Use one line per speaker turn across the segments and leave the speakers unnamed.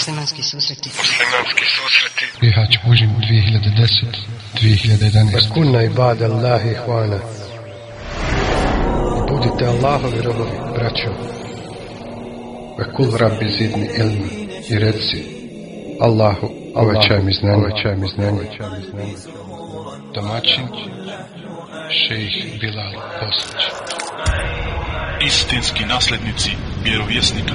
Muslimanski susreti.
Muslimanski susreti.
Bihać Bužim 2010 2011
Kunna ibad Allahi hvana. I budite Allahovi robovi, braćo. Ve kul rabbi zidni ilmi. I reci Allahu, uvećaj mi znanje, uvećaj mi znanje.
Domaćin Šejih Bilal Bosnić
istinski naslednici vjerovjesnika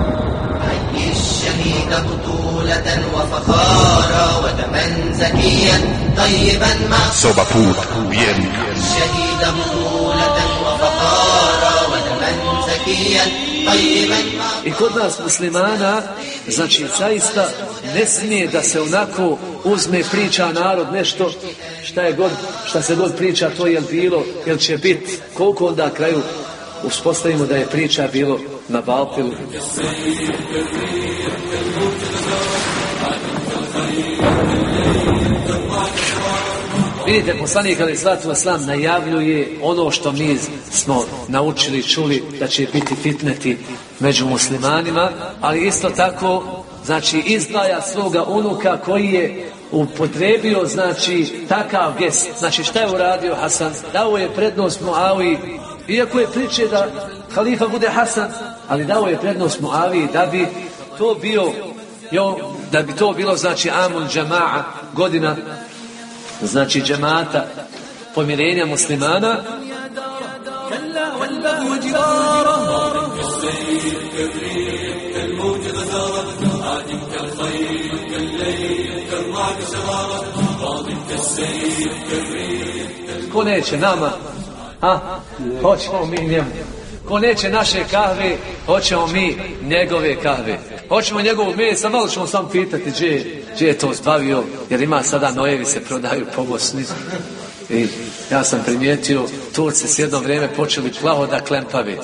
الشهيد بطولة وفخارا ودما زكيا طيبا مع
Soba put vjernika.
الشهيد بطولة وفخارا ودما زكيا طيبا مع
I kod nas muslimana, znači zaista ne smije da se onako uzme priča narod nešto šta je god, šta se god priča to je bilo, jel će biti, koliko onda na kraju uspostavimo da je priča bilo na Balpilu. Vidite, poslanik Ali Slatu Vaslam najavljuje ono što mi smo naučili, čuli da će biti fitneti među muslimanima, ali isto tako znači izdvaja svoga unuka koji je upotrebio znači takav gest. Znači šta je uradio Hasan? Dao je prednost Muavi, iako je priče da halifa bude Hasan, ali dao je prednost Muaviji da bi to bio, jo, da bi to bilo znači Amun Džama'a, godina znači džemata pomirenja muslimana. Ko neće nama a hoćemo mi njemu. Ko neće naše kahve hoćemo mi njegove kahve. Hoćemo njegovu mesa malo ćemo samo pitati gdje, je- to zbavio jer ima sada nojevi se prodaju po Bosni. I ja sam primijetio Turci s jedno vrijeme počeli plavo da klempave.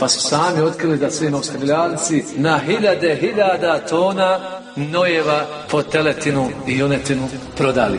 Pa su sami otkrili da su im na hiljade hiljada tona nojeva po teletinu i junetinu prodali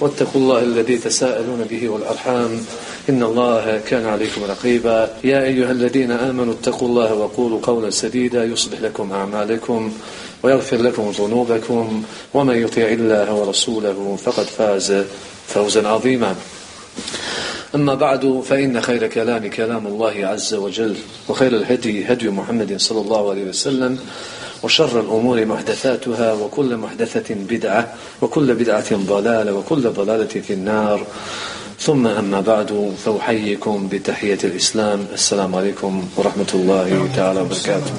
واتقوا الله الذي تساءلون به والأرحام. إن الله كان عليكم رقيبا. يا أيها الذين آمنوا اتقوا الله وقولوا قولا سديدا يصلح لكم أعمالكم ويغفر لكم ذنوبكم ومن يطيع الله ورسوله فقد فاز فوزا عظيما. أما بعد فإن خير كلام كلام الله عز وجل وخير الهدي هدي محمد صلى الله عليه وسلم وشر الأمور محدثاتها وكل محدثة بدعة وكل بدعة ضلالة وكل ضلالة في النار ثم أما بعد فأحييكم بتحية الإسلام السلام عليكم ورحمة الله تعالى وبركاته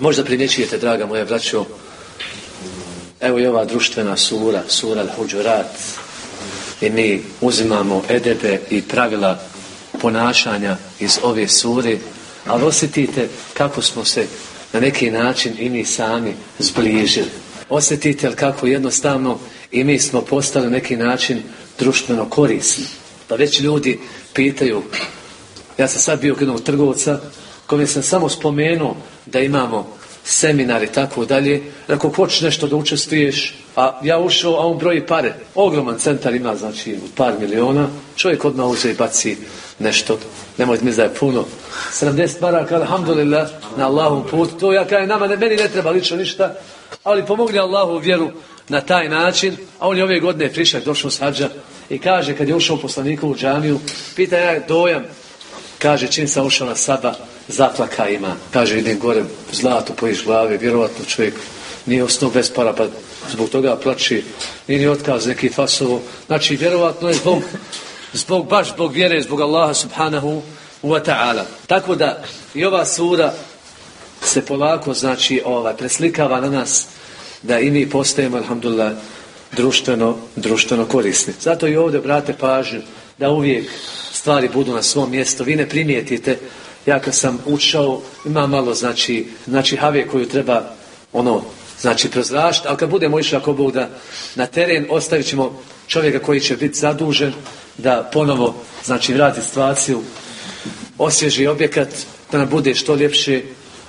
Možda primjećujete, draga moja braćo, evo i ova društvena sura, sura Al-Huđurat, i mi uzimamo edebe i pravila ponašanja iz ove sure, ali osjetite kako smo se na neki način i mi sami zbližili. Osjetite li kako jednostavno i mi smo postali na neki način društveno korisni. Pa već ljudi pitaju, ja sam sad bio kod jednog trgovca, kome sam samo spomenuo da imamo seminar i tako dalje. Rekao, hoćeš nešto da učestvuješ? A ja ušao, a on broji pare. Ogroman centar ima, znači, par miliona. Čovjek odmah uze i baci nešto. Nemojte mi da je puno. 70 maraka, alhamdulillah, na Allahom putu. To ja kažem, nama, ne, meni ne treba lično ništa. Ali pomogli Allahu u vjeru na taj način. A on je ove godine prišak, došao s hađa i kaže kad je ušao u poslanikovu džamiju, pita ja dojam, kaže čim sam ušao na saba, zaplaka ima. Kaže idem gore, zlato pojiš glave, vjerovatno čovjek nije ostao bez para, pa zbog toga plači, nije ni otkaz neki fasovo. Znači, vjerovatno je zbog, zbog, baš zbog vjere, zbog Allaha subhanahu wa ta'ala. Tako da i ova sura se polako, znači, ovaj, preslikava na nas da i mi postajemo, alhamdulillah, društveno, društveno korisni. Zato i ovdje brate pažnju da uvijek stvari budu na svom mjestu. Vi ne primijetite, ja kad sam učao, ima malo, znači, znači have koju treba ono, znači prozrašiti, ali kad budemo išli ako Bog da na teren, ostavit ćemo čovjeka koji će biti zadužen da ponovo, znači, vrati situaciju, osvježi objekat, da nam bude što ljepše,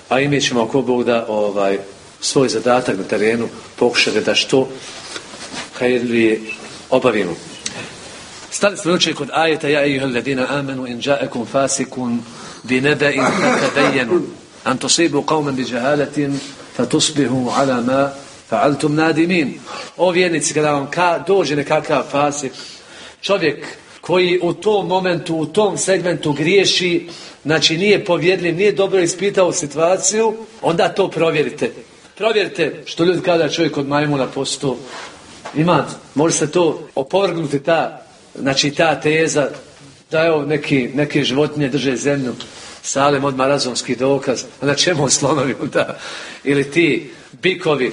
a i mi ćemo ako Bog da ovaj, svoj zadatak na terenu pokušati da što hajrlije obavimo. Stali smo kod ajeta Ja ejuhel ladina amenu in ja'akum fasikun bi neba'in fatadajenu an tusibu qawman bi jahalatin fatusbihu ala ma fa'altum nadimin. O vjernici, kada vam dođe nekakav fasik, čovjek koji u tom momentu, u tom segmentu griješi, znači nije povjedljiv, nije dobro ispitao situaciju, onda to provjerite. Provjerite što ljudi kada čovjek od majmuna posto ima, može se to opovrgnuti ta, znači ta teza da evo neki, neke životinje drže zemlju, salem odmah razumski dokaz, a na čemu slonovi da, ili ti bikovi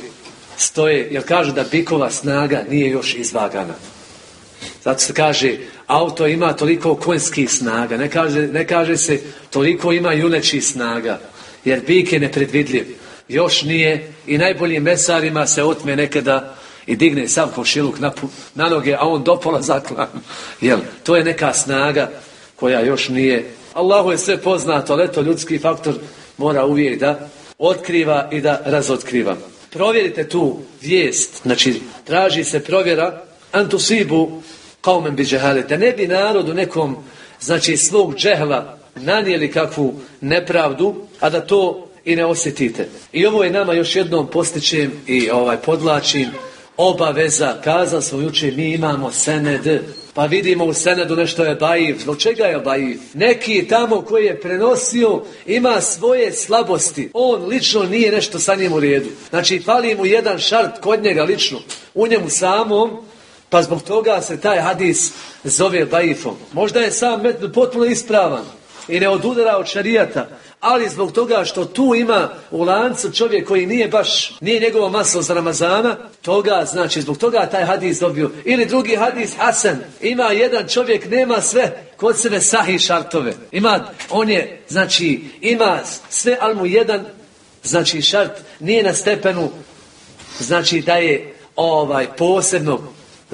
stoje, jer kažu da bikova snaga nije još izvagana. Zato se kaže, auto ima toliko konjskih snaga, ne kaže, ne kaže se toliko ima juneći snaga, jer bik je nepredvidljiv. Još nije i najboljim mesarima se otme nekada i digne sam košiluk na, na noge, a on dopola zaklan. Jel, to je neka snaga koja još nije. Allahu je sve poznato, ali eto ljudski faktor mora uvijek da otkriva i da razotkriva. Provjerite tu vijest, znači traži se provjera antusibu kaumen bi džehale, da ne bi narodu nekom, znači svog džehla nanijeli kakvu nepravdu, a da to i ne osjetite. I ovo je nama još jednom postičem i ovaj podlačim obaveza. Kazao smo jučer, mi imamo sened. Pa vidimo u senedu nešto je bajiv. Zbog čega je bajiv? Neki tamo koji je prenosio ima svoje slabosti. On lično nije nešto sa njim u redu. Znači, fali mu jedan šart kod njega lično. U njemu samom, pa zbog toga se taj hadis zove baifom. Možda je sam metod potpuno ispravan i ne odudara od šarijata, ali zbog toga što tu ima u lancu čovjek koji nije baš, nije njegovo maslo za Ramazana, toga, znači, zbog toga taj hadis dobio. Ili drugi hadis, Hasan, ima jedan čovjek, nema sve kod sebe sahi šartove. Ima, on je, znači, ima sve, ali mu jedan, znači, šart nije na stepenu, znači, da je ovaj posebno,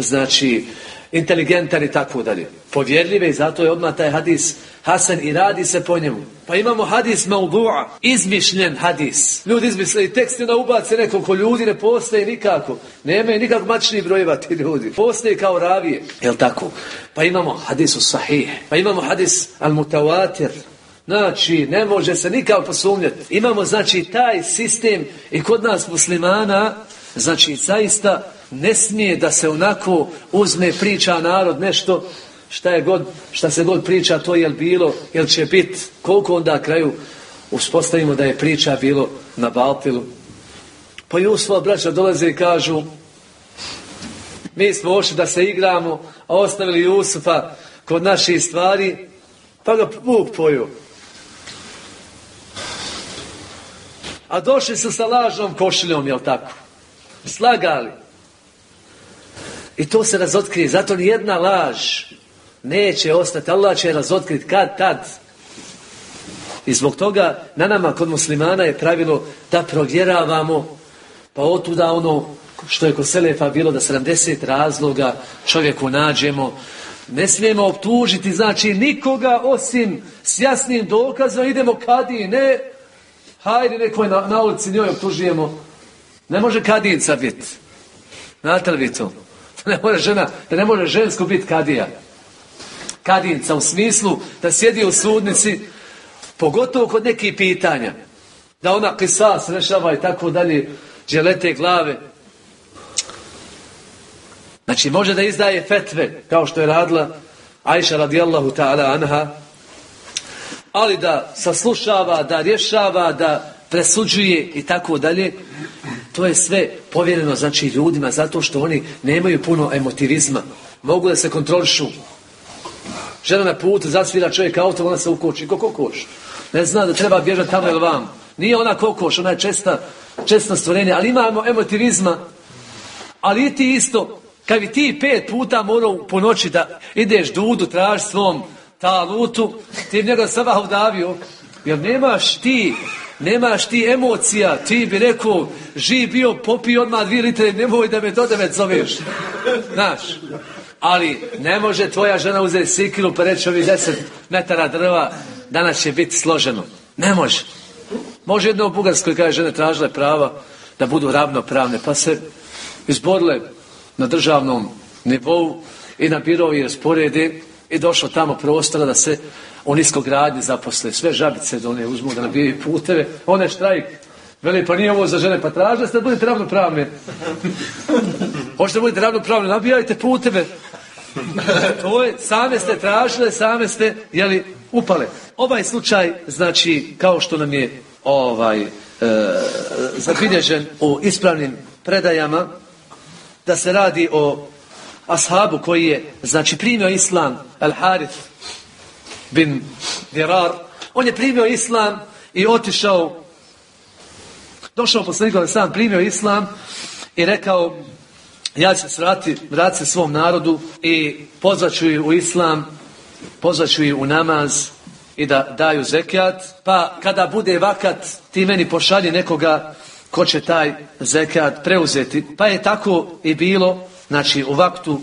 znači, inteligentan i tako dalje. Povjerljive i zato je odmah taj hadis Hasan i radi se po njemu. Pa imamo hadis maudu'a, izmišljen hadis. Ljudi izmislili tekst i ubace nekoliko ljudi, ne postoje nikako. Nemaju nikak mačni brojeva ti ljudi. Postoje kao ravije. Jel tako? Pa imamo hadisu sahih. Pa imamo hadis al mutawatir. Znači, ne može se nikako posumnjati. Imamo, znači, taj sistem i kod nas muslimana, znači, zaista ne smije da se onako uzme priča narod nešto šta je god, šta se god priča to je bilo, jel će biti koliko onda kraju uspostavimo da je priča bilo na Balpilu pa Jusufova braća dolaze i kažu mi smo ošli da se igramo a ostavili Jusufa kod naših stvari pa ga Bog poju a došli su sa lažnom košiljom jel tako? Slagali i to se razotkrije. Zato ni jedna laž neće ostati. Allah će razotkriti kad, tad. I zbog toga na nama kod muslimana je pravilo da provjeravamo pa otuda ono što je kod Selefa bilo da 70 razloga čovjeku nađemo. Ne smijemo optužiti znači nikoga osim s jasnim dokazom idemo kadi, ne hajde nekoj na, na ulici njoj optužujemo. Ne može kadinca biti. Znate li vi to? Ne može žena, da ne može žensko biti kadija. Kadinca u smislu da sjedi u sudnici, pogotovo kod nekih pitanja. Da ona kisas rešava i tako dalje, dželete glave. Znači može da izdaje fetve, kao što je radila Ajša radijallahu ta'ala anha, ali da saslušava, da rješava, da presuđuje i tako dalje, to je sve povjereno znači ljudima zato što oni nemaju puno emotivizma. Mogu da se kontrolišu. Žena na putu zasvira čovjek auto, ona se ukoči. Ko kokoš? Ne zna da treba bježati tamo ili vam. Nije ona kokoš, ona je česta, česta stvorenje, ali imamo emotivizma. Ali i ti isto, kad bi ti pet puta morao po noći da ideš dudu, traži svom talutu, ti bi njega sabah udavio, jer nemaš ti Nemaš ti emocija, ti bi rekao, živ bio, popi odmah dvije litre, nemoj da me do devet zoveš. Znaš, ali ne može tvoja žena uzeti sikilu pa reći ovih deset metara drva, danas će biti složeno. Ne može. Može jedno u Bugarskoj kada je žene tražile prava da budu ravnopravne, pa se izborile na državnom nivou i na birovi rasporede i došlo tamo prostora da se u niskogradnji zaposle. Sve žabice da one uzmu da nabijaju puteve. One štrajk. Veli, pa nije ovo za žene, pa traže da budete ravnopravne. Hoćete da budete ravnopravne, nabijajte puteve. To je, same ste tražile, same ste, jeli, upale. Ovaj slučaj, znači, kao što nam je ovaj, e, zabilježen u ispravnim predajama, da se radi o ashabu koji je, znači, primio islam, al-Harith bin Dirar, on je primio islam i otišao, došao poslanik ali sam primio islam i rekao, ja ću se vratiti, vratiti se svom narodu i pozvaću ih u islam, pozvaću ih u namaz i da daju zekijat, pa kada bude vakat, ti meni pošalji nekoga ko će taj zekijat preuzeti. Pa je tako i bilo, znači u vaktu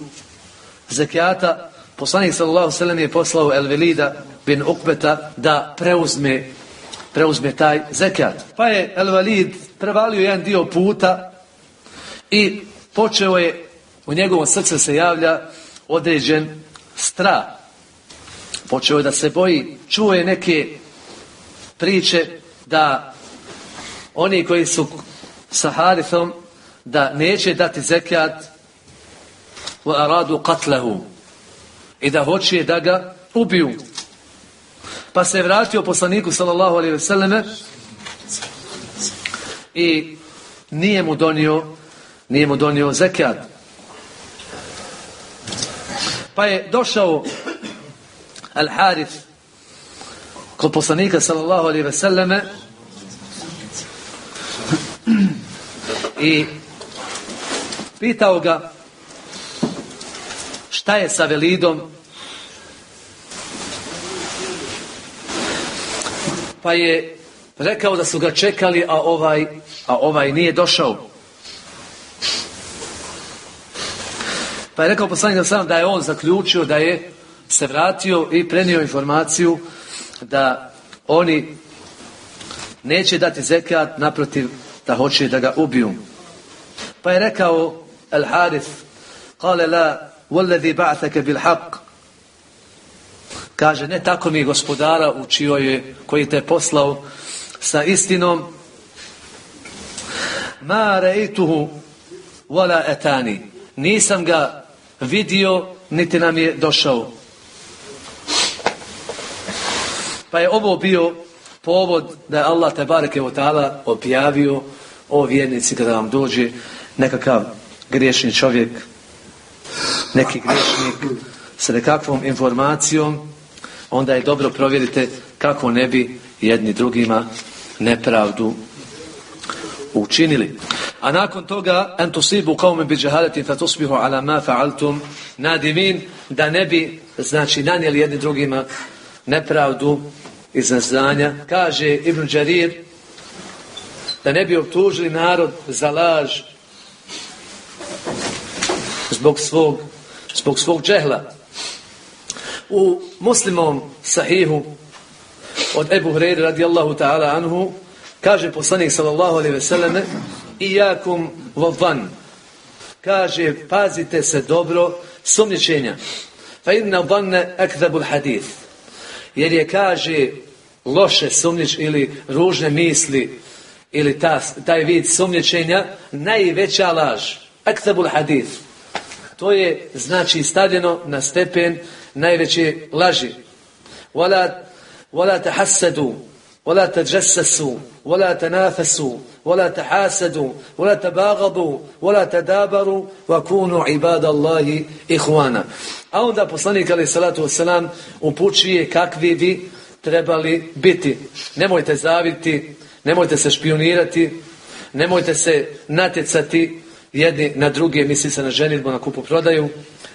zekijata, poslanik sallallahu sallam je poslao Elvelida bin Ukbeta da preuzme preuzme taj zekat. Pa je Elvelid prevalio jedan dio puta i počeo je u njegovom srcu se javlja određen strah. Počeo je da se boji, čuje neke priče da oni koji su sa Harithom da neće dati zekat u aradu katlehu i da hoće da ga ubiju. Pa se je vratio poslaniku sallallahu alaihi ve selleme i nije mu donio nije mu donio zekat. Pa je došao Al-Harith kod poslanika sallallahu alaihi ve selleme i pitao ga šta je sa Velidom? Pa je rekao da su ga čekali a ovaj, a ovaj nije došao. Pa je rekao poslanik sam da je on zaključio da je se vratio i prenio informaciju da oni neće dati zekat naprotiv da hoće da ga ubiju. Pa je rekao El Harith kale la وَالَّذِي بَعْثَكَ بِالْحَقِّ Kaže, ne tako mi gospodara u čijoj je, koji te poslao sa istinom. Ma reituhu wala etani. Nisam ga vidio, niti nam je došao. Pa je ovo bio povod da je Allah te bareke o ta'ala objavio o vjernici kada vam dođe nekakav griješni čovjek neki griješnik s nekakvom informacijom, onda je dobro provjerite kako ne bi jedni drugima nepravdu učinili. A nakon toga en tusibu qauman bi jahalatin fatusbihu ala ma fa'altum nadimin da ne bi znači nanijeli jedni drugima nepravdu iz neznanja. Kaže Ibn Đarir da ne bi optužili narod za laž zbog svog zbog svog džehla. U muslimom sahihu od Ebu Hrejri radijallahu ta'ala anhu kaže poslanik sallallahu alaihi ve selleme ijakum vovan kaže pazite se dobro sumnječenja fa inna vanne akdabul hadith. Jer je kaže loše sumnjič ili ružne misli ili ta, taj vid sumnječenja najveća laž. Akdabul hadith To je znači stavljeno na stepen najveće laži. Wala, wala tahassadu, wala tajassasu, wala tanafasu, wala tahasadu, wala tabagadu, wala tadabaru, wa kunu ibadallahi ihwana. A onda poslanik alaih salatu wasalam upućuje kakvi bi trebali biti. Nemojte zaviti, nemojte se špionirati, nemojte se natjecati jedni na druge, misli se na ženitbu, na kupu prodaju,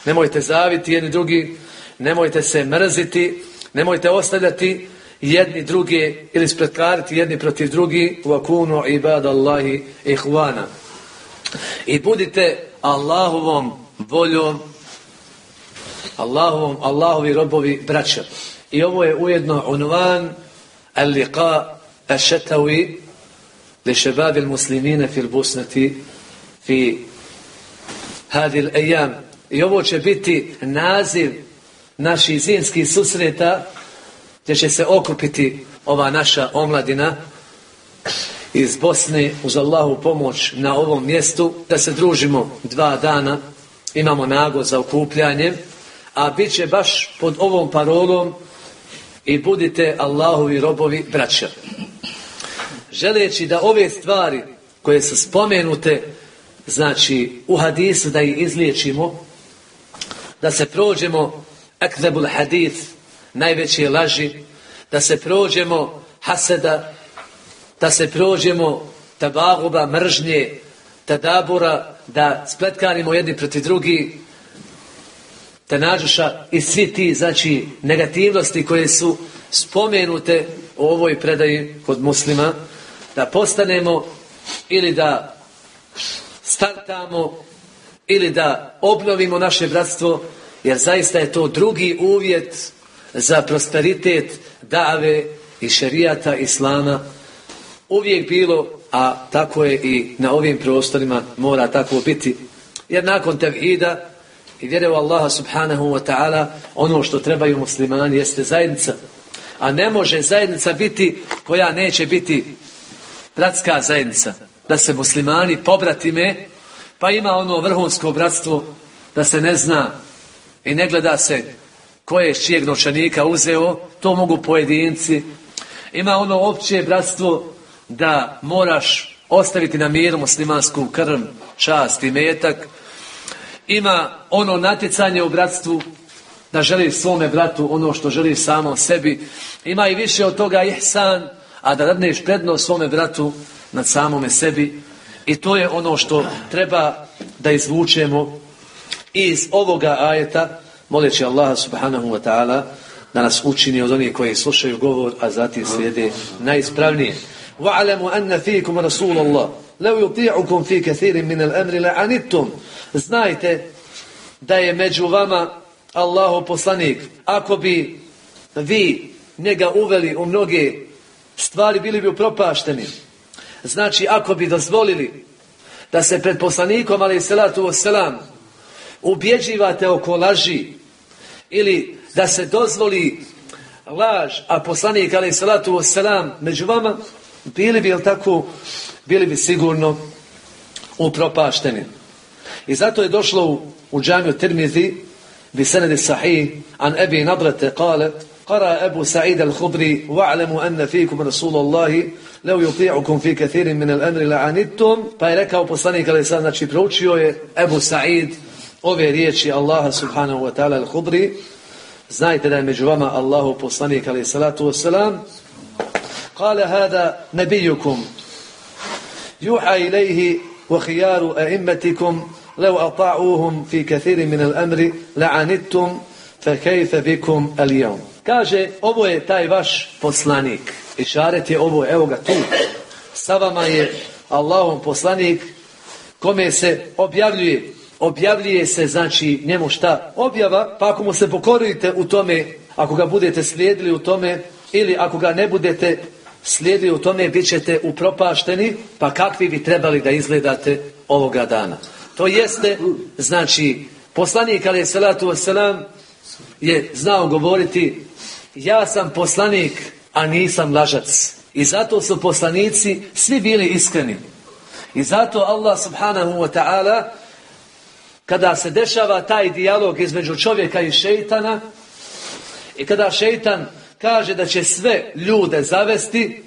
nemojte zaviti jedni drugi, nemojte se mrziti, nemojte ostavljati jedni druge ili spretkariti jedni protiv drugi u akunu ibad Allahi ihvana. I budite Allahovom voljom Allahovom, Allahovi robovi braća. I ovo je ujedno unvan al-liqa al-šetavi li šebabi muslimina fil busnati fi hadil ejam. I ovo će biti naziv naših zimskih susreta gdje će se okupiti ova naša omladina iz Bosne uz Allahu pomoć na ovom mjestu da se družimo dva dana imamo nago za okupljanje a bit će baš pod ovom parolom i budite Allahovi robovi braća želeći da ove stvari koje su spomenute znači u hadisu da ih izliječimo da se prođemo akzebul hadith najveće laži da se prođemo haseda da se prođemo tabaguba mržnje tadabura da spletkanimo jedni protiv drugi nađuša i svi ti znači negativnosti koje su spomenute u ovoj predaji kod muslima da postanemo ili da startamo ili da obnovimo naše bratstvo jer zaista je to drugi uvjet za prosperitet dave i šerijata islama. Uvijek bilo a tako je i na ovim prostorima mora tako biti. Jer nakon tevhida i vjere u Allaha subhanahu wa ta'ala ono što trebaju muslimani jeste zajednica. A ne može zajednica biti koja neće biti bratska zajednica da se muslimani pobratime pa ima ono vrhunsko bratstvo da se ne zna i ne gleda se ko je čijeg novčanika uzeo to mogu pojedinci ima ono opće bratstvo da moraš ostaviti na miru muslimansku krv, čast i metak ima ono natjecanje u bratstvu da želi svome bratu ono što želi samo sebi. Ima i više od toga ihsan, a da dadneš prednost svome bratu nad samome sebi. I to je ono što treba da izvučemo iz ovoga ajeta, moleći Allaha subhanahu wa ta'ala da nas učini od onih koji slušaju govor, a zatim slijede najispravnije. وَعَلَمُوا أَنَّ فِيكُمْ رَسُولَ اللَّهِ لَوْ يُطِيعُكُمْ فِي كَثِيرٍ مِنَ الْأَمْرِ لَعَنِتُمْ Znajte da je među vama Allahu poslanik. Ako bi vi njega uveli u mnoge stvari, bili bi upropašteni. Znači, ako bi dozvolili da se pred poslanikom, ali i salatu wasalam, ubjeđivate oko laži ili da se dozvoli laž, a poslanik, ali i salatu wasalam, među vama, bili bi, tako, bili bi sigurno upropašteni. I zato je došlo u, u džamiju Tirmizi, bi senedi sahih, an ebi nabrate, kale, قرأ أبو سعيد الخضري واعلموا أن فيكم رسول الله لو يطيعكم في كثير من الأمر لعنتم. Pa je rekao poslanik ali sad znači proučio je Ebu Sa'id ove riječi Allaha subhanahu wa ta'ala al-Khudri znajte da je među vama Allahu poslanik ali salatu wasalam قال هذا نبيكم. يوحى إليه وخيار أئمتكم لو أطاعوهم في كثير من الأمر لعنتم فكيف بكم اليوم؟ Kaže, ovo je taj vaš poslanik. I šaret je ovo, evo ga tu. Sa vama je Allahom poslanik kome se objavljuje. Objavljuje se, znači, njemu šta? Objava, pa ako mu se pokorujete u tome, ako ga budete slijedili u tome, ili ako ga ne budete slijedili u tome, bit ćete upropašteni, pa kakvi bi trebali da izgledate ovoga dana. To jeste, znači, poslanik alaih salatu wasalam je znao govoriti ja sam poslanik, a nisam lažac. I zato su poslanici svi bili iskreni. I zato Allah subhanahu wa ta'ala kada se dešava taj dijalog između čovjeka i šeitana i kada šeitan kaže da će sve ljude zavesti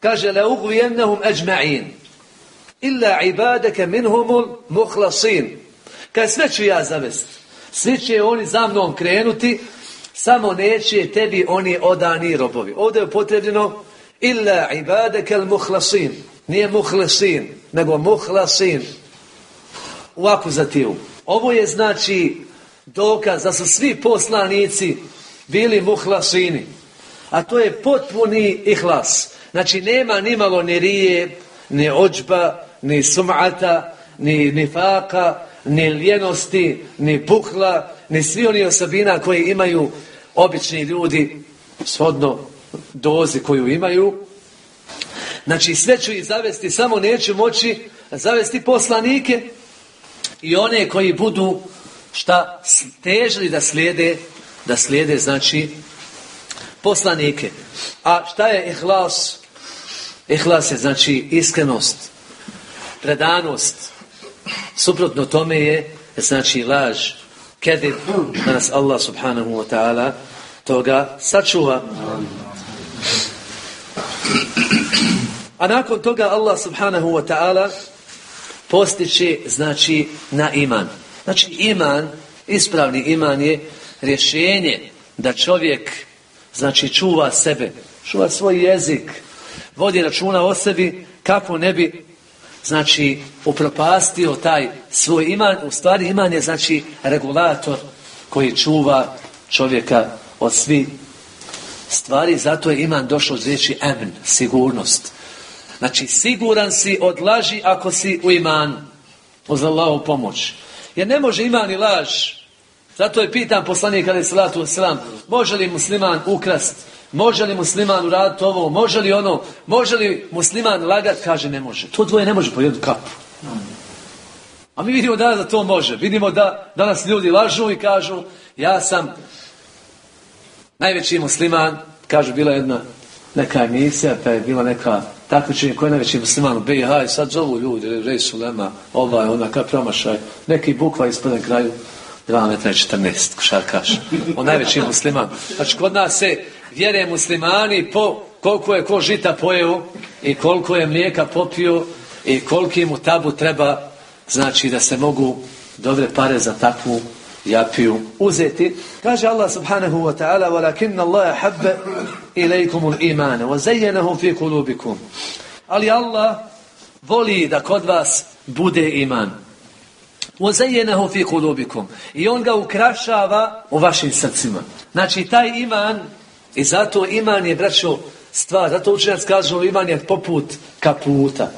kaže le ugvijennehum eđma'in illa ibadeke minhumul muhlasin kaže sve ću ja zavesti svi će oni za mnom krenuti samo neće tebi oni odani robovi ovdje je upotrebljeno illa ibadeke al muhlasin nije muhlasin nego muhlasin u akuzativu ovo je znači dokaz da su svi poslanici bili muhlasini. A to je potpuni ihlas. Znači nema ni malo ni rije, ni ođba, ni sumata, ni nifaka, ni ljenosti, ni puhla, ni svi oni osobina koji imaju obični ljudi shodno dozi koju imaju. Znači sve ću ih zavesti, samo neću moći zavesti poslanike i one koji budu šta težili da slijede da slijede znači poslanike. A šta je ihlas? Ihlas je znači iskrenost, predanost. Suprotno tome je znači laž, kedib, da nas Allah subhanahu wa ta'ala toga sačuva. A nakon toga Allah subhanahu wa ta'ala postiče znači na iman. Znači iman, ispravni iman je rješenje da čovjek znači čuva sebe, čuva svoj jezik, vodi računa o sebi kako ne bi znači upropastio taj svoj iman, u stvari iman je znači regulator koji čuva čovjeka od svih stvari, zato je iman došao od riječi emen, sigurnost. Znači, siguran si od laži ako si u imanu. Uz Allahu pomoć. Jer ne može iman i laž zato je pitan poslanik ali salatu wasalam, može li musliman ukrast, može li musliman uraditi ovo, može li ono, može li musliman lagat, kaže ne može. To dvoje ne može po jednu kapu. A mi vidimo danas da to može. Vidimo da danas ljudi lažu i kažu ja sam najveći musliman, kažu bila jedna neka emisija, pa je bila neka takmičenje ko je najveći musliman u BiH sad zovu ljudi, rej Sulema, ovaj, ona, kao promašaj, neki bukva ispod na kraju 2 metra i 14 košarkaš. On najveći musliman. Znači, kod nas se vjere muslimani po koliko je ko žita pojeo i koliko je mlijeka popio i koliki mu tabu treba znači da se mogu dobre pare za takvu japiju uzeti. Kaže Allah subhanahu wa ta'ala وَلَكِنَّ اللَّهَ حَبَّ إِلَيْكُمُ الْإِيمَانَ وَزَيَّنَهُ فِي قُلُوبِكُمْ Ali Allah voli da kod vas bude iman. وَزَيَّنَهُ فِي قُلُوبِكُمْ I on ga ukrašava u vašim srcima. Znači, taj iman, i zato iman je, braćo, stvar, zato učenjac kažu, iman je poput kaputa.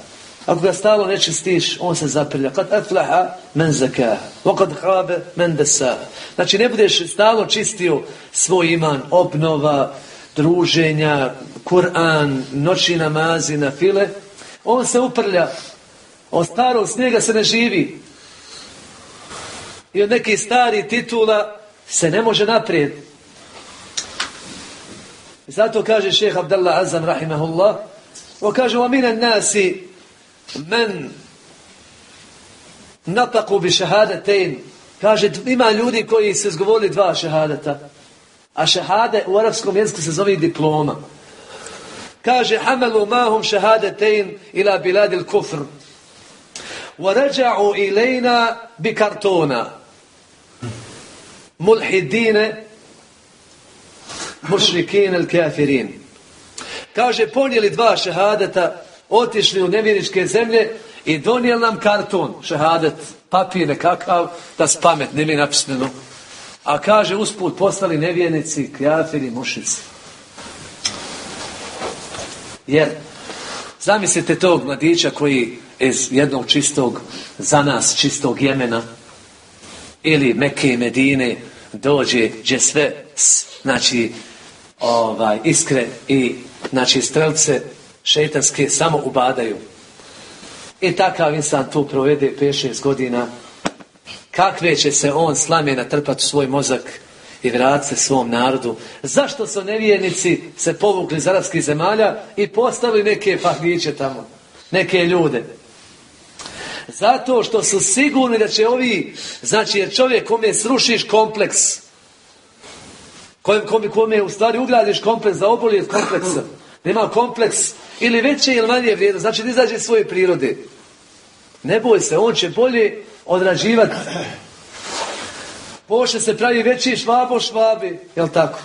Ako ga stalo nečistiš, on se zaprlja. Kad aflaha, men zaka. Vokad habe, men desa. Znači, ne budeš stalo čistio svoj iman, obnova, druženja, Kur'an, noći namazi, na file, on se uprlja. Od starog snijega se ne živi i od nekih starih titula se ne može naprijed. Zato kaže šeha Abdallah Azam rahimahullah, o kaže o mine nasi men nataku bi šahadetein. Kaže, ima ljudi koji se zgovorili dva šehadeta A šehade u arapskom jeziku se zove diploma. Kaže, hamelu mahum šahadetein ila biladil kufr. Wa raja'u ilejna bi kartona mulhidine mušrikine il kafirin. Kaže, ponijeli dva šehadeta, otišli u nevjeričke zemlje i donijeli nam karton, šehadet, papir nekakav, da s pamet ne mi napismeno. A kaže, usput postali nevjernici, kafiri, mušici. Jer, zamislite tog mladića koji iz jednog čistog, za nas čistog Jemena, ili Mekke i Medine, dođe gdje sve znači ovaj iskre i znači strelce šeitanske samo ubadaju. I takav insan tu provede 5-6 godina. Kakve će se on slame natrpati u svoj mozak i vratiti se svom narodu. Zašto su nevjernici se povukli iz arabskih zemalja i postavili neke fahniće tamo? Neke ljude. Zato što su sigurni da će ovi, znači jer čovjek kome srušiš kompleks, kome, kome, kome u stvari ugradiš kompleks, za oboli od kompleksa, nema kompleks ili veće ili manje vrijedno, znači da izađe iz svoje prirode. Ne boj se, on će bolje odrađivati. Poše se pravi veći švabo švabi, jel tako?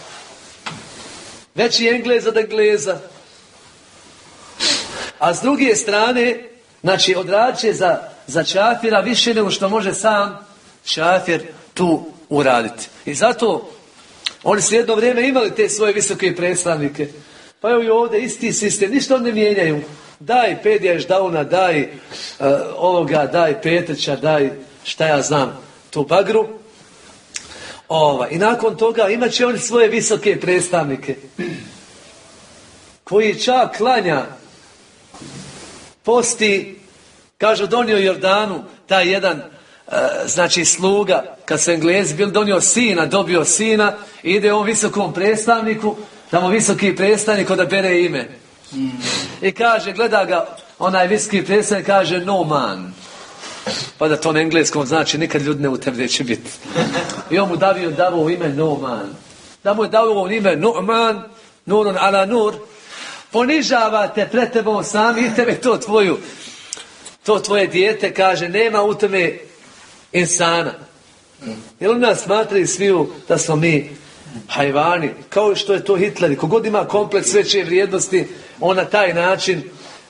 Veći engleza od engleza. A s druge strane, znači odraće za, za čafira više nego što može sam čafir tu uraditi. I zato oni su jedno vrijeme imali te svoje visoke predstavnike. Pa evo i ovdje isti sistem, ništa ne mijenjaju. Daj Pedija Ždauna, daj uh, ovoga, daj Petrića, daj šta ja znam, tu bagru. Ova. I nakon toga imat će oni svoje visoke predstavnike koji čak klanja posti kažu donio Jordanu taj jedan e, znači sluga kad se Englezi bil donio sina dobio sina ide on visokom predstavniku tamo visoki predstavnik bere ime i kaže gleda ga onaj visoki predstavnik kaže no man pa da to na engleskom znači nikad ljudi ne u tebi neće biti. I on mu davio davo ime Noman. Da mu je davo ime Noman, nurun ala nur, ponižavate pred tebom sami i tebe to tvoju, to tvoje dijete kaže, nema u tome insana. Jer u nas smatraju sviju da smo mi hajvani, kao što je to Hitler. Kogod ima kompleks veće vrijednosti, on na taj način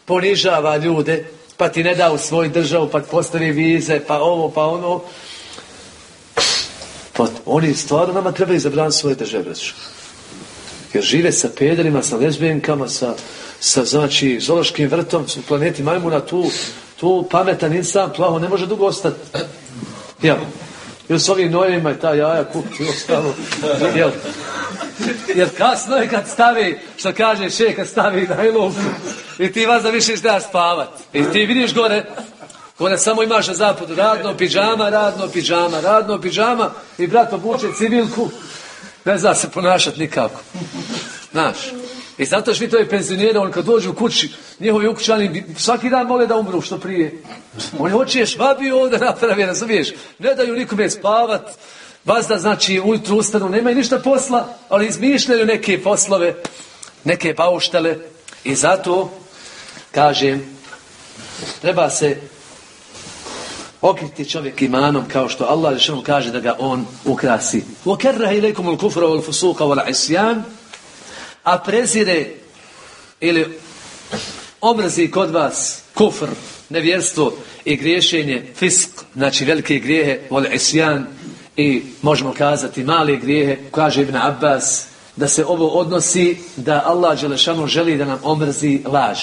ponižava ljude pa ti ne da u svoju državu, pa postavi vize, pa ovo, pa ono. Pa oni stvarno nama trebaju zabraniti svoje države. Jer žive sa pederima, sa lezbijenkama, sa, sa znači, zološkim vrtom, u planeti Majmuna, tu, tu pametan insan, plaho, ne može dugo ostati. Jel? Ili s ovim nojima i ta jaja kupiti ostalo. Jel? Jer kasno je kad stavi, što kaže še, kad stavi najlovku. I ti vas da više da spavat. I ti vidiš gore, gore samo imaš na zapadu radno piđama, radno piđama, radno piđama i brat obuče civilku. Ne zna se ponašati nikako. Znaš. I zato što vi to je penzionera, on kad dođu u kući, njihovi ukućani svaki dan mole da umru što prije. Oni hoće švabi ovdje napravi, razumiješ? Ne daju nikome spavat, Vazda znači ujutru ustanu, nemaju ništa posla, ali izmišljaju neke poslove, neke pauštele i zato, kažem, treba se okriti čovjek imanom kao što Allah rečeno kaže da ga on ukrasi. وَكَرَّهَ إِلَيْكُمُ الْكُفْرَ وَالْفُسُوقَ وَالْعِسْيَانِ A prezire ili omrzi kod vas kufr, nevjerstvo i griješenje, fisk, znači velike grijehe, vol isjan i možemo kazati male grijehe, kaže Ibn Abbas, da se ovo odnosi da Allah Đelešanu želi da nam omrzi laž.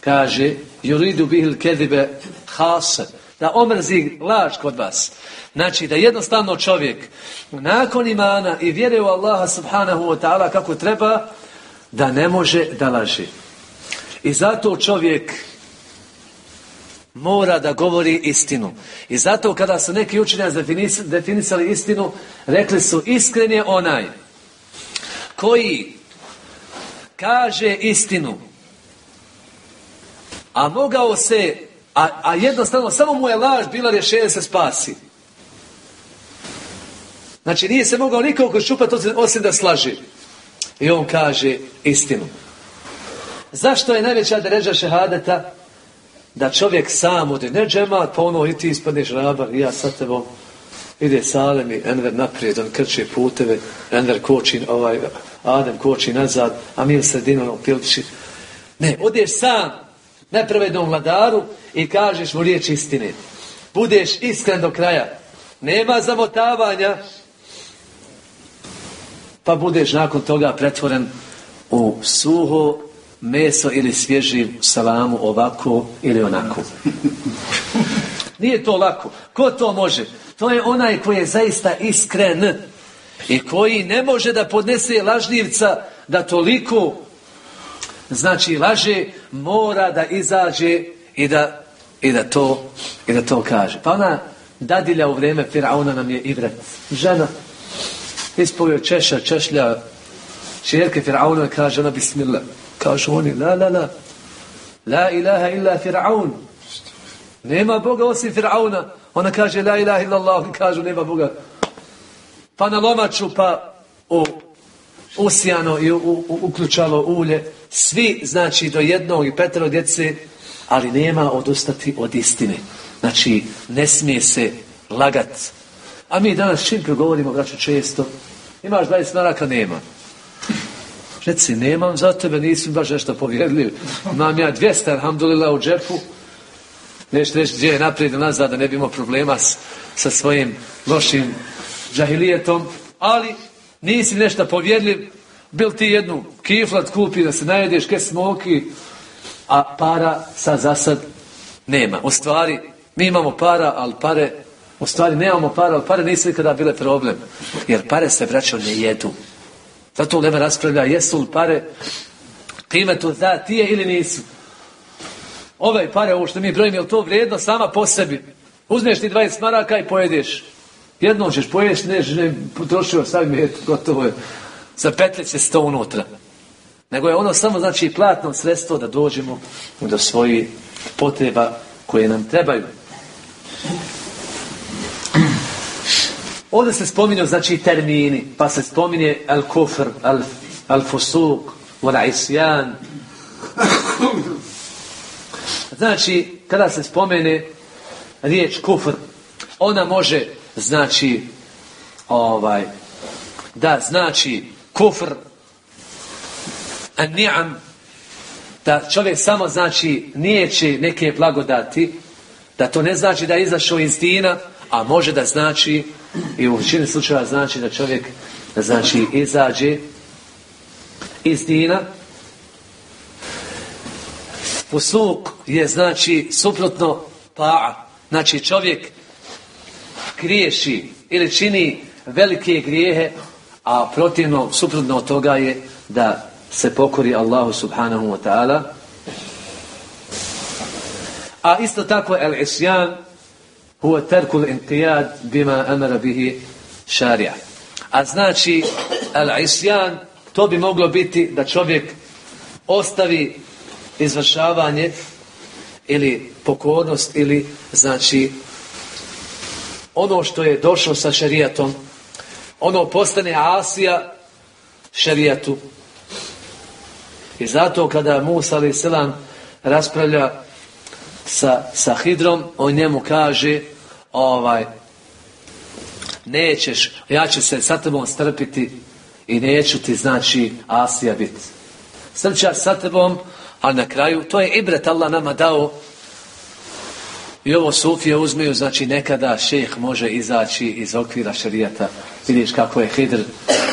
Kaže, juridu bihil kedibe hasa, da omrzi laž kod vas. Znači da jednostavno čovjek nakon imana i vjere u Allaha subhanahu wa ta'ala kako treba, da ne može da laži. I zato čovjek mora da govori istinu. I zato kada su neki učenjaci definisali istinu, rekli su iskren je onaj koji kaže istinu, a mogao se, a, a jednostavno samo mu je laž bila rješenje se spasi. Znači nije se mogao nikako šupati osim da slaži. I on kaže istinu. Zašto je najveća deređa šehadeta? da čovjek sam ode, ne džemat, pa ono i ti ispadneš rabar, i ja sa tebom, ide Salem i Enver naprijed, on krče puteve, Enver koči, ovaj, Adem koči nazad, a mi u sredinu pilči. Ne, odeš sam nepravednom vladaru i kažeš mu riječ istine. Budeš iskren do kraja. Nema zamotavanja. Pa budeš nakon toga pretvoren u suho meso ili svježi salamu ovako ili onako. Nije to lako. Ko to može? To je onaj koji je zaista iskren i koji ne može da podnese lažljivca da toliko znači laže, mora da izađe i da, i da, to, i da to kaže. Pa ona dadilja u vrijeme Firauna nam je ibret. Žena ispovio češa, češlja čerke Firauna kaže ona bismillah. Kažu oni, la, la, la. La ilaha illa Fir'aun. Nema Boga osim Firauna. Ona kaže la ilaha illallah, oni kažu nema Boga. Pa na lomaču, pa u usijano i u, u, uključalo ulje. Svi, znači, do jednog i petero djece, ali nema odustati od istine. Znači, ne smije se lagat. A mi danas čim govorimo, braću, često, imaš 20 maraka, nema. Reci, nemam za tebe, nisam baš nešto povjerljiv. Imam ja 200, alhamdulillah, u džepu. Nešto reći gdje je naprijed nazad, da ne bi imao problema s, sa svojim lošim džahilijetom. Ali, nisi nešto povjerljiv, bil ti jednu kiflat kupi da se najedeš ke smoki, a para sad za sad nema. U stvari, mi imamo para, ali pare, u stvari nemamo para, ali pare nisu nikada bile problem. Jer pare se, braćo, ne jedu. Zato u raspravlja, jesu li pare klimetu da tije ili nisu. Ove pare, ovo što mi brojimo, je to vrijedno sama po sebi? Uzmeš ti 20 maraka i pojedeš. Jednom ćeš pojesti, ne, ne potrošio sam je, gotovo je. Za petlje će sto unutra. Nego je ono samo, znači, platno sredstvo da dođemo do svojih potreba koje nam trebaju. Ovdje se spominju, znači, termini, pa se spominje al-kufr, al-fusuk, al-isjan. Znači, kada se spomene riječ kufr, ona može, znači, ovaj, da znači kufr, ni'am, da čovjek samo znači nijeće neke blagodati, da to ne znači da je izašao iz dina, a može da znači, i u većini slučajeva znači da čovjek znači izađe iz dina. Pusuk je znači suprotno pa'a. Znači čovjek griješi ili čini velike grijehe, a protivno, suprotno od toga je da se pokori Allahu subhanahu wa ta'ala. A isto tako el isyan huwa terkul inqiyad bima amara bihi šarija. A znači el isyan to bi moglo biti da čovjek ostavi izvršavanje ili pokornost ili znači ono što je došlo sa šerijatom ono postane asija šerijatu i zato kada Musa ali selam raspravlja sa, sa Hidrom, on njemu kaže ovaj nećeš, ja ću se sa tebom strpiti i neću ti znači Asija biti. Srća sa tebom, a na kraju, to je ibret Allah nama dao i ovo Sufije uzmeju, znači nekada šeh može izaći iz okvira šarijata. Vidiš kako je Hidr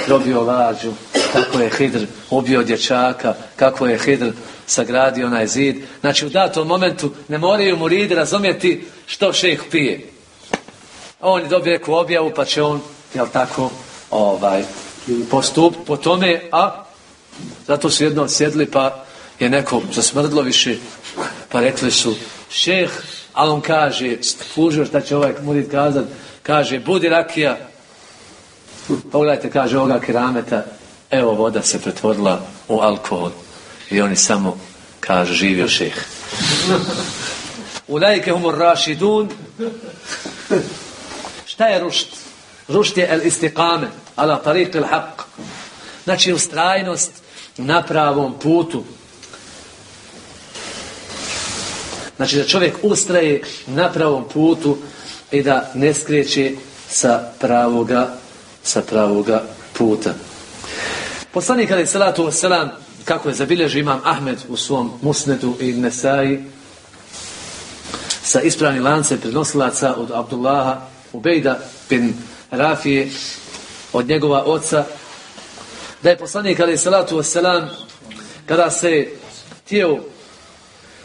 dobio lađu, kako je Hidr ubio dječaka, kako je Hidr sagradio onaj zid. Znači u datom momentu ne moraju mu ridi razumjeti što šeh pije. On je dobio neku objavu pa će on, jel tako, ovaj, postup po tome, a zato su jedno sjedli pa je neko zasmrdlo više, pa rekli su šeh, a on kaže, služio šta će ovaj murid kazat, kaže, budi rakija, pogledajte, kaže ovoga kerameta, evo voda se pretvorila u alkohol. I oni samo kaže, živio šeh. Ulajke humur rašidun. Šta je rušt? Rušt je el istiqame, ala tariq il haq. Znači, ustrajnost na pravom putu. Znači, da čovjek ustraje na pravom putu i da ne skreće sa pravoga, sa pravoga puta. Poslanik ali salatu wasalam, kako je zabilježio imam Ahmed u svom musnedu i Nesai, sa ispravnim lance prenosilaca od Abdullaha Ubejda bin Rafije, od njegova oca, da je poslanik ali salatu wasalam, kada se htio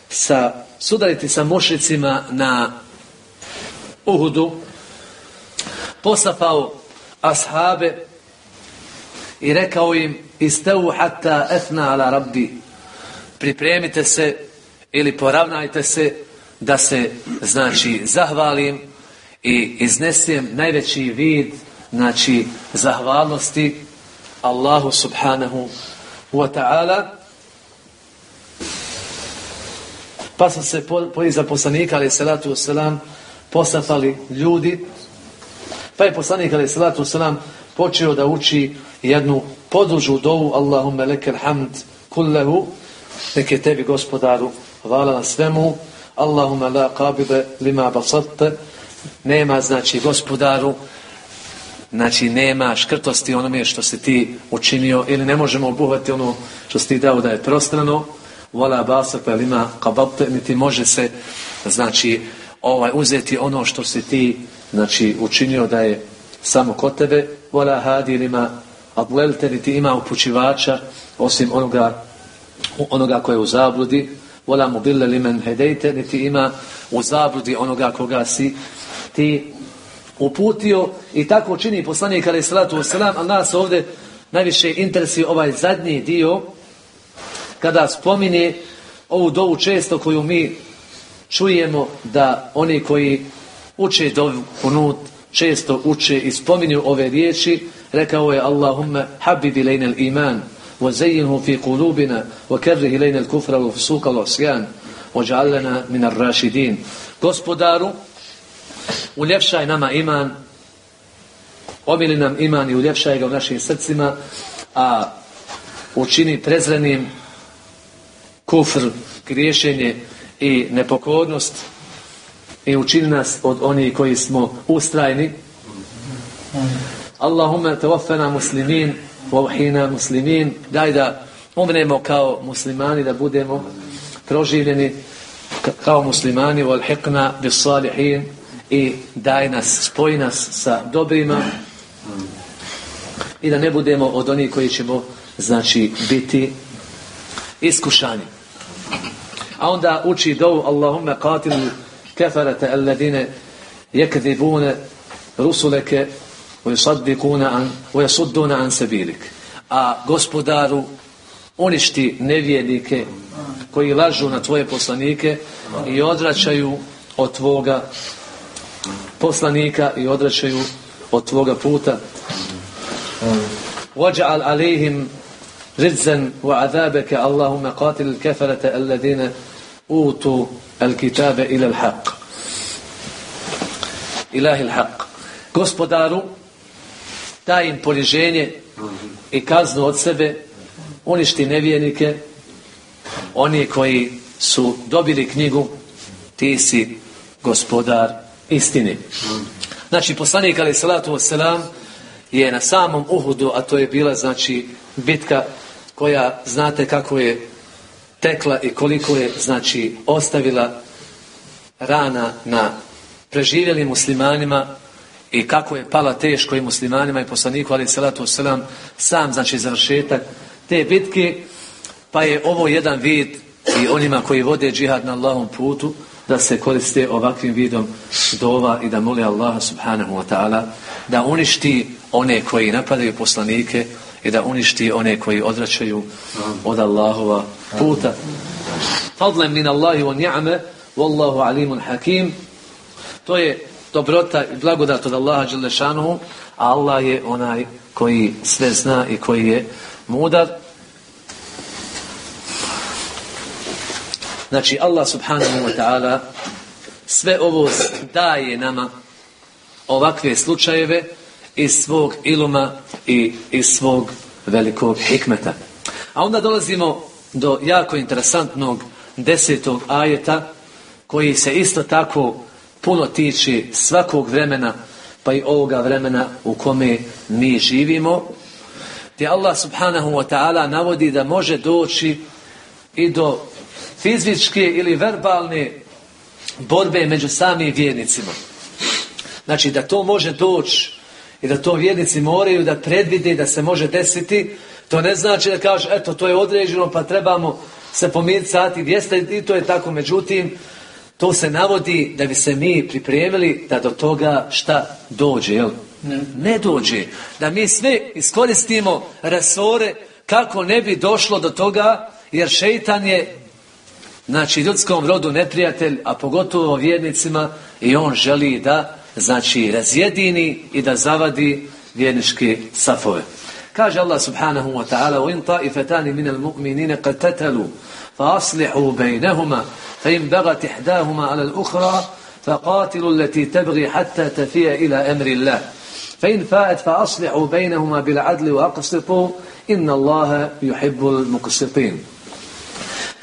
sa, sudariti sa mušicima na Uhudu, posapao ashabe i rekao im istavu hatta etna ala rabbi. Pripremite se ili poravnajte se da se znači zahvalim i iznesem najveći vid znači zahvalnosti Allahu subhanahu wa ta'ala pa su se po, po iza poslanika, ali salatu wasalam, posafali ljudi, pa je poslanik, ali salatu wasalam, počeo da uči jednu podužu dovu Allahumme lekel hamd kullehu neke tebi gospodaru hvala na svemu. Allahumme la qabide lima basatte nema znači gospodaru znači nema škrtosti onome što si ti učinio ili ne možemo obuhvati ono što si ti dao da je prostrano wala basata lima qabatte niti može se znači ovaj uzeti ono što si ti znači učinio da je samo kod tebe. Wala hadi lima adlelte niti ima upućivača osim onoga onoga koje je u zabludi. Wala mudille limen hedejte niti ima u zabludi onoga koga si ti uputio. I tako čini poslanik alaih salatu wasalam, a nas ovdje najviše interesuje ovaj zadnji dio kada spomine ovu dovu često koju mi čujemo da oni koji uče dovu kunut često uče i spominju ove riječi rekao je Allahumma habibi ilayna al-iman wa zeyinhu fi qulubina wa kerrihi ilayna al-kufra wa fusuqa wa waj'alna min ar-rashidin gospodaru uljepšaj nama iman omili nam iman i uljepšaj ga u našim srcima a učini prezrenim kufr, griješenje i nepokornost i učini nas od onih koji smo ustrajni. Allahumma tawaffana muslimin wa muslimin. Daj da umremo kao muslimani, da budemo proživljeni kao muslimani wal hiqna bis salihin i daj nas, spoji nas sa dobrima i da ne budemo od onih koji ćemo znači biti iskušani. A onda uči dovu Allahumma qatil kafarata alladine yakdhibuna rusuleke ويصدقون عن ويصدون عن سبيلك a gospodaru uništi nevjernike koji lažu na tvoje poslanike i odračaju od tvoga poslanika i odračaju od tvoga puta واجعل عليهم رجزا وعذابك اللهم قاتل utu el kitabe ila il haq. Ilahil haq. Gospodaru, daj im poniženje i kaznu od sebe, uništi nevijenike, oni koji su dobili knjigu, ti si gospodar istini. Znači, poslanik ali salatu wasalam je na samom Uhudu, a to je bila znači bitka koja znate kako je tekla i koliko je znači ostavila rana na preživjelim muslimanima i kako je pala teško i muslimanima i poslaniku ali salatu wasalam sam znači završetak te bitke. Pa je ovo jedan vid i onima koji vode džihad na Allahom putu da se koriste ovakvim vidom dova i da moli Allaha subhanahu wa ta'ala da uništi one koji napadaju poslanike i da uništi one koji odvraćaju od Allahova puta. Fadlem min Allahi wa ni'ame wallahu alimun hakim to je dobrota i blagodat od Allaha Đelešanuhu, a Allah je onaj koji sve zna i koji je mudar. Znači, Allah subhanahu wa ta'ala sve ovo daje nama ovakve slučajeve iz svog iluma i iz svog velikog hikmeta. A onda dolazimo do jako interesantnog desetog ajeta koji se isto tako puno tiče svakog vremena, pa i ovoga vremena u kome mi živimo, gdje Allah subhanahu wa ta'ala navodi da može doći i do fizičke ili verbalne borbe među samim vjernicima. Znači da to može doći i da to vjernici moraju da predvide da se može desiti, to ne znači da kaže, eto, to je određeno, pa trebamo se pomiriti sati, gdje i to je tako. Međutim, to se navodi da bi se mi pripremili da do toga šta dođe, jel? Ne. ne dođe. Da mi sve iskoristimo resore kako ne bi došlo do toga, jer šeitan je znači ljudskom rodu neprijatelj, a pogotovo vjernicima i on želi da znači razjedini i da zavadi vjerniški safove. Kaže Allah subhanahu wa ta'ala وَإِنْ طَائِفَتَانِ مِنَ الْمُؤْمِنِينَ قَتَتَلُوا فَأَصْلِحُوا بَيْنَهُمَا فَإِنْ بَغَتْ إِحْدَاهُمَا عَلَى الْأُخْرَى فَقَاتِلُوا الَّتِي تَبْغِي حَتَّى تَفِيَ إِلَى أَمْرِ اللَّهِ فَإِنْ فَاءَتْ فَأَصْلِحُوا بَيْنَهُمَا بِالْعَدْلِ وَأَقْسِطُوا إِنَّ اللَّهَ يُحِبُّ الْمُقْسِطِينَ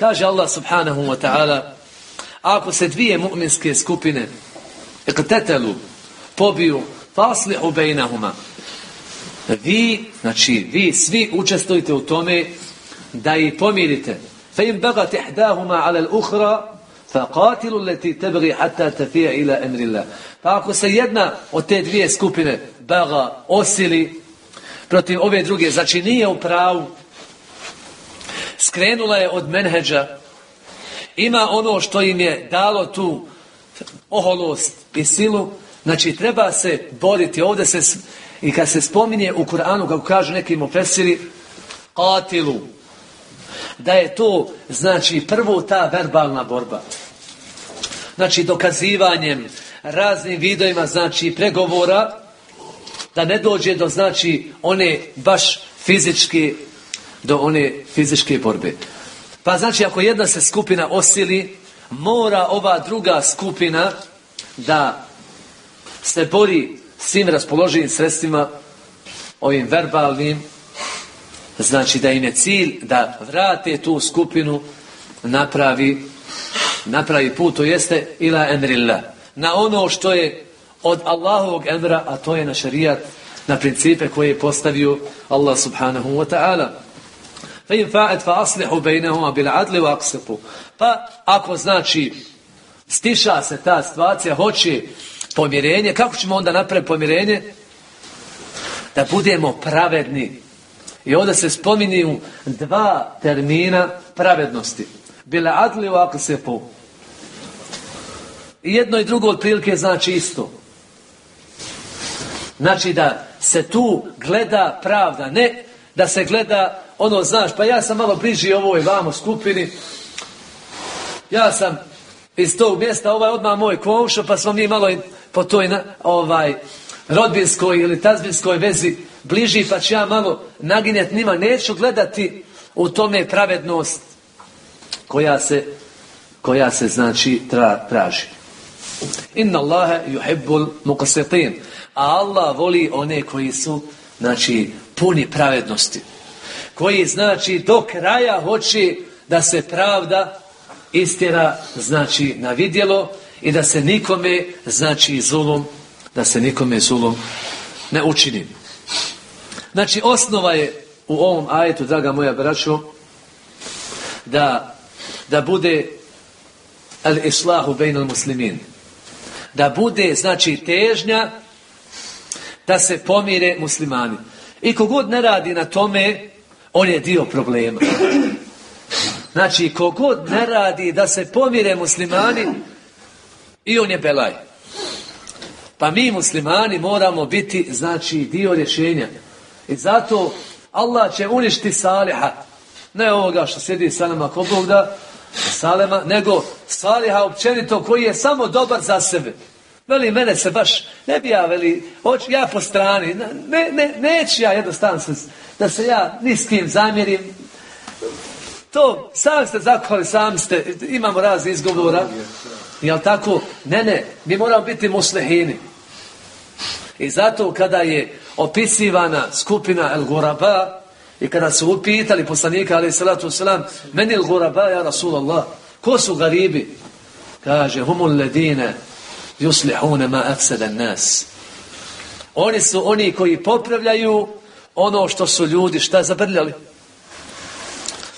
Kaže Allah subhanahu wa ta'ala Ako se dvije mu'minske skupine Iktetelu, pobiju, fasli obejnahuma. Vi, znači vi svi učestvujete u tome da ih pomirite. Fe im bagat ihdahuma ala l'uhra, fa qatilu leti tebri hatta tafija ila emrillah. Pa ako se jedna od te dvije skupine baga osili protiv ove druge, znači nije u pravu, skrenula je od menheđa, ima ono što im je dalo tu oholost, i silu, znači treba se boriti. Ovdje se, i kad se spominje u Kur'anu, kako kažu neki mufesiri, qatilu, da je to, znači, prvo ta verbalna borba. Znači, dokazivanjem, raznim vidovima, znači, pregovora, da ne dođe do, znači, one baš fizičke, do one fizičke borbe. Pa znači, ako jedna se skupina osili, mora ova druga skupina da se bori svim raspoloživim sredstvima, ovim verbalnim, znači da im je cilj da vrate tu skupinu, napravi, napravi put, to jeste ila emrilla. Na ono što je od Allahovog emra, a to je na šarijat, na principe koje je postavio Allah subhanahu wa ta'ala. Pa ako znači stiša se ta situacija, hoće pomirenje, kako ćemo onda napraviti pomirenje? Da budemo pravedni. I ovdje se spominju dva termina pravednosti. Bila adli u aqsitu. I jedno i drugo otprilike znači isto. Znači da se tu gleda pravda, ne da se gleda ono, znaš, pa ja sam malo bliži ovoj vamo skupini, ja sam iz tog mjesta, ovaj odmah moj komšo, pa smo mi malo po toj ovaj, rodbinskoj ili tazbinskoj vezi bliži, pa ću ja malo naginjati njima. Neću gledati u tome pravednost koja se, koja se znači tra, traži. Inna Allahe yuhibbul muqasitin. A Allah voli one koji su znači puni pravednosti. Koji znači do kraja hoće da se pravda istjera znači na vidjelo i da se nikome znači zulum da se nikome zulum ne učini. Znači osnova je u ovom ajetu, draga moja braćo, da, da bude al-islahu bejn muslimin Da bude, znači, težnja da se pomire muslimani. I kogod ne radi na tome, on je dio problema. Znači, kogod ne radi da se pomire muslimani, i on je belaj. Pa mi muslimani moramo biti, znači, dio rješenja. I zato Allah će uništi Saliha. Ne ovoga što sjedi sa nama ko Bog da, Salema, nego Saliha općenito koji je samo dobar za sebe. Veli, mene se baš, ne bi ja, veli, hoću ja po strani, ne, ne, neću ja jednostavno se, da se ja ni s kim zamjerim. To, sam ste zakvali, sam ste, imamo raz izgovora. Jel tako? Ne, ne, mi moramo biti muslehini. I zato kada je opisivana skupina El Goraba i kada su upitali poslanika ali salatu selam meni El Goraba ja Rasulallah ko su garibi? Kaže humul ledine yuslihune ma afsada nas. Oni su oni koji popravljaju ono što su ljudi šta zabrljali.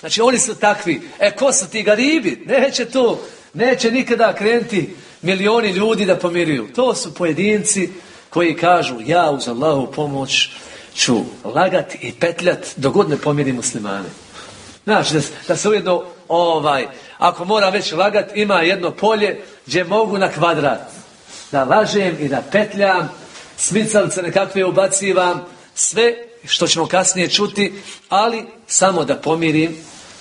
Znači oni su takvi. E ko su ti garibi? Neće to, neće nikada krenuti milioni ljudi da pomiruju. To su pojedinci koji kažu ja uz Allahu pomoć ću lagati i petljat dok god ne pomiri muslimane. Znači, da, da se ujedno, ovaj, ako mora već lagat, ima jedno polje gdje mogu na kvadrat. Da lažem i da petljam, smicalce nekakve ubacivam, sve što ćemo kasnije čuti, ali samo da pomirim,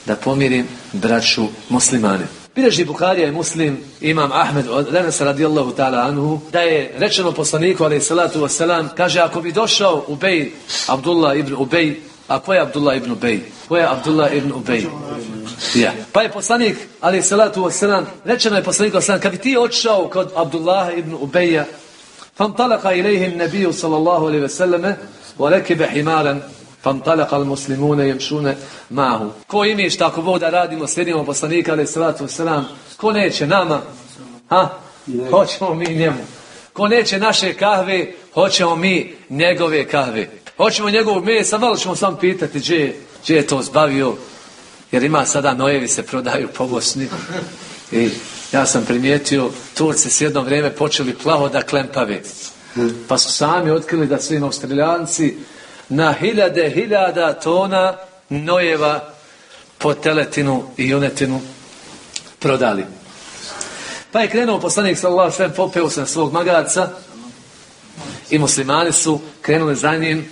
da pomirim braću muslimane. Bileži Bukharija i Muslim, imam Ahmed od Renesa radijallahu ta'ala anhu, da je rečeno poslaniku, ali salatu wasalam, kaže, ako bi došao Ubej, Abdullah ibn Ubej, a ko je Abdullah ibn Ubej? Ko je Abdullah ibn Ubej? Ja. Pa je poslanik, ali je salatu wasalam, rečeno je poslanik wasalam, kad bi ti otišao kod Abdullaha ibn Ubeja, فانطلق إليه النبي صلى الله عليه وسلم وركب حمارا فانطلق المسلمون يمشون معه ko imi šta ako Bog da radimo slijedimo poslanika ali salatu wasalam ko neće nama ha hoćemo mi njemu ko neće naše kahve hoćemo mi njegove kahve hoćemo njegovu mesa malo ćemo sam pitati gdje je- gdje je to zbavio jer ima sada nojevi se prodaju po Bosni i ja sam primijetio Turci s jedno vrijeme počeli plaho da klempave pa su sami otkrili da su im Australijanci na hiljade hiljada tona nojeva po teletinu i junetinu prodali pa je krenuo poslanik sallallahu alejhi ve sellem popeo sam svog magarca i muslimani su krenuli za njim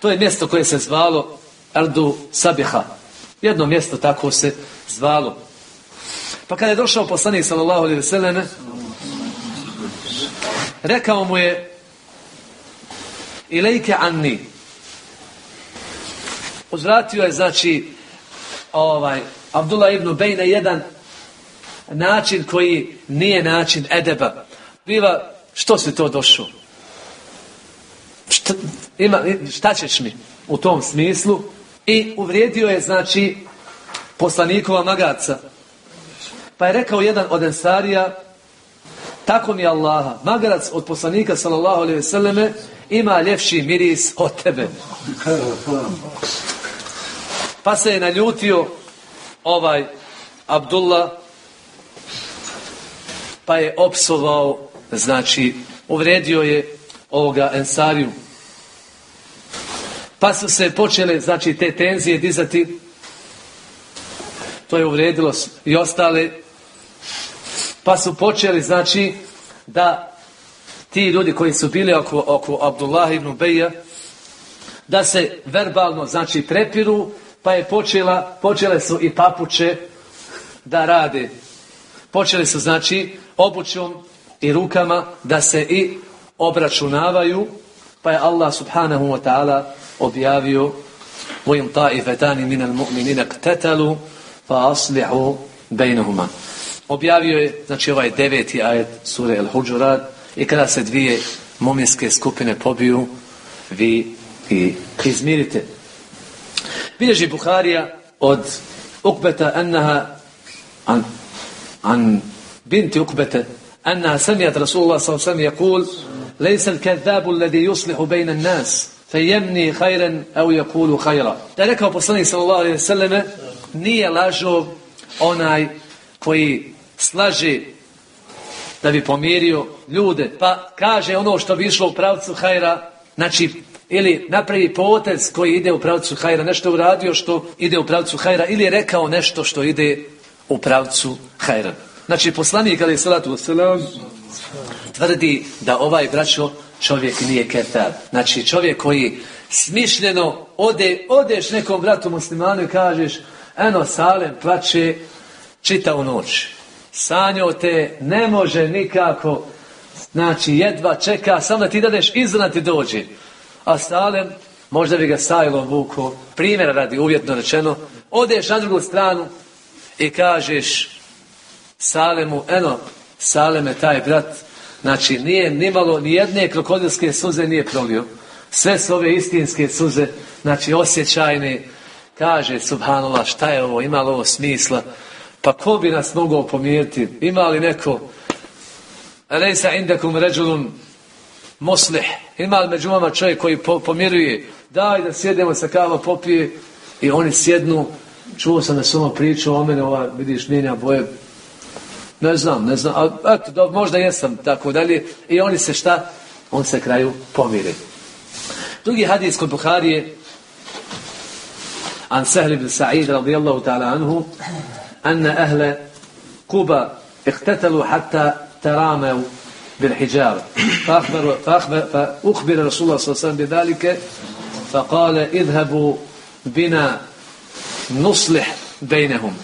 To je mjesto koje se zvalo Ardu Sabiha. Jedno mjesto tako se zvalo. Pa kada je došao poslanik sallallahu alejhi ve rekao mu je Ilejke anni. Uzvratio je znači ovaj Abdullah ibn Bejna jedan način koji nije način edeba. Biva, što si to došao? šta, ima, šta ćeš mi u tom smislu i uvrijedio je znači poslanikova magarca pa je rekao jedan od ensarija tako mi Allaha magarac od poslanika sallallahu alejhi ve selleme ima ljepši miris od tebe pa se je naljutio ovaj Abdullah pa je opsovao znači uvredio je ovoga Ensariju. Pa su se počele, znači, te tenzije dizati. To je uvredilo i ostale. Pa su počeli, znači, da ti ljudi koji su bili oko, oko Abdullah ibn Beja, da se verbalno, znači, prepiru, pa je počela, počele su i papuče da rade. Počeli su, znači, obućom i rukama da se i obračunavaju, pa je Allah subhanahu wa ta'ala objavio وَإِنْ طَائِفَتَانِ مِنَ الْمُؤْمِنِينَ اقْتَتَلُوا فَأَصْلِحُوا بَيْنَهُمَا Objavio je, znači ovaj deveti ajet sure Al-Huđurat i kada se dvije muminske skupine pobiju, vi i izmirite. Bilježi Buharija od Ukbeta enneha عن عن بنت عقبة أنها سمعت رسول الله صلى الله عليه وسلم يقول ليس الكذاب الذي يصلح بين الناس فيمني خيرا أو يقول خيرا da je rekao poslanik sallallahu alejhi ve nije lažov onaj koji slaže da bi pomirio ljude pa kaže ono što bi išlo u pravcu hajra znači ili napravi potez koji ide u pravcu hajra nešto uradio što ide u pravcu hajra ili je rekao nešto što ide u pravcu hajra znači poslanik ali salatu wasalam tvrdi da ovaj braćo čovjek nije ketar. Znači čovjek koji smišljeno ode, odeš nekom bratu muslimanu i kažeš eno Salem plače čitavu noć. Sanjo te ne može nikako znači jedva čeka samo da ti dadeš izvan ti dođe. A Salem možda bi ga sajlom vuko primjera radi uvjetno rečeno odeš na drugu stranu i kažeš Salemu, eno, Saleme, taj brat, znači nije nimalo, ni jedne krokodilske suze nije prolio. Sve su ove istinske suze, znači osjećajne, kaže, subhanallah, šta je ovo, ima li ovo smisla? Pa ko bi nas mogao pomiriti? Ima li neko? Rejsa indekum ređunom moslih. Ima li među vama čovjek koji po, pomiruje? Daj da sjedemo sa kava popije i oni sjednu. Čuo sam da su ono pričao o mene, ova, vidiš, mijenja boje. Ne znam, ne znam. A, eto, da, možda jesam, tako dalje. I oni se šta? On se kraju pomire. Drugi hadis kod Buharije An Sahli bin Sa'id radijallahu ta'ala anhu anna ahle Kuba ihtetalu hatta terameu bil hijjara. Fa uhbira Rasulullah s.a.v. bidalike fa kale idhabu bina nuslih bejnehum.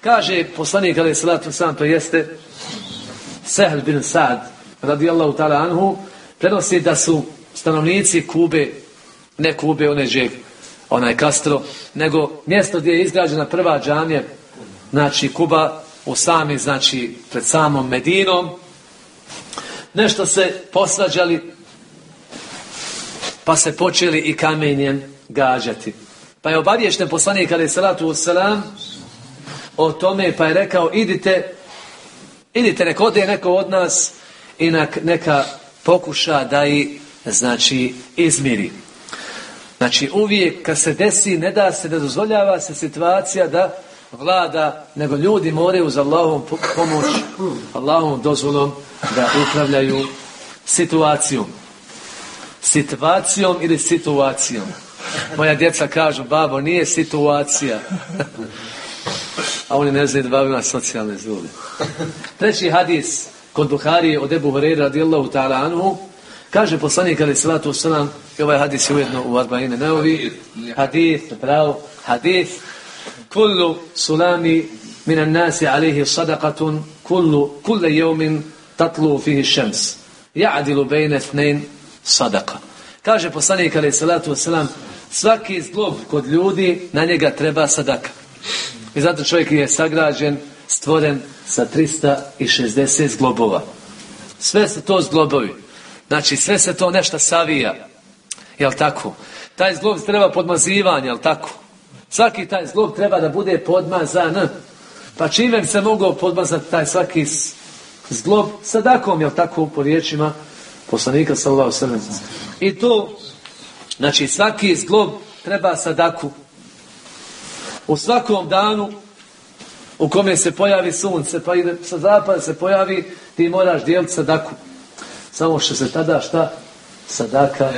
Kaže poslanik alaih salatu sam, to jeste Sehl bin Sad radijallahu ta'ala anhu prenosi da su stanovnici Kube ne Kube, one onaj Kastro, nego mjesto gdje je izgrađena prva džamija znači Kuba, u sami, znači pred samom Medinom, nešto se posvađali, pa se počeli i kamenjem gađati. Pa je obavješten poslanik ali salatu selam o tome pa je rekao idite idite nek ode neko od nas i neka pokuša da i znači izmiri. Znači uvijek kad se desi ne da se ne dozvoljava se situacija da vlada, nego ljudi moraju uz Allahom pomoć, Allahom dozvolom da upravljaju situacijom. Situacijom ili situacijom. Moja djeca kažu, babo, nije situacija. A oni ne znaju da ima socijalne zube. Treći hadis kod Buhari od Ebu Horeira radijallahu ta'ala anhu kaže poslanik ali salatu wasalam i ovaj hadis je ujedno u Arba'ine Neovi hadis, pravo, hadis kullu minan nasi alihi sadaqatun kullu, kulle jeumin tatlu fihi šems ja'dilu bejne thnein sadaqa kaže poslanik ali salatu wasalam svaki zglob kod ljudi na njega treba sadaka i zato čovjek je sagrađen stvoren sa 360 zglobova. Sve se to zglobovi. Znači sve se to nešto savija. Jel tako? Taj zglob treba podmazivanje, jel tako? Svaki taj zglob treba da bude podmazan. Pa čime se mogao podmazati taj svaki zglob? Sadakom, jel tako? Po riječima poslanika sallallahu sallam. I to, znači svaki zglob treba sadaku. U svakom danu u kome se pojavi sunce, pa ide sa zapada se pojavi, ti moraš dijeliti sadaku. Samo što se tada šta? Sadaka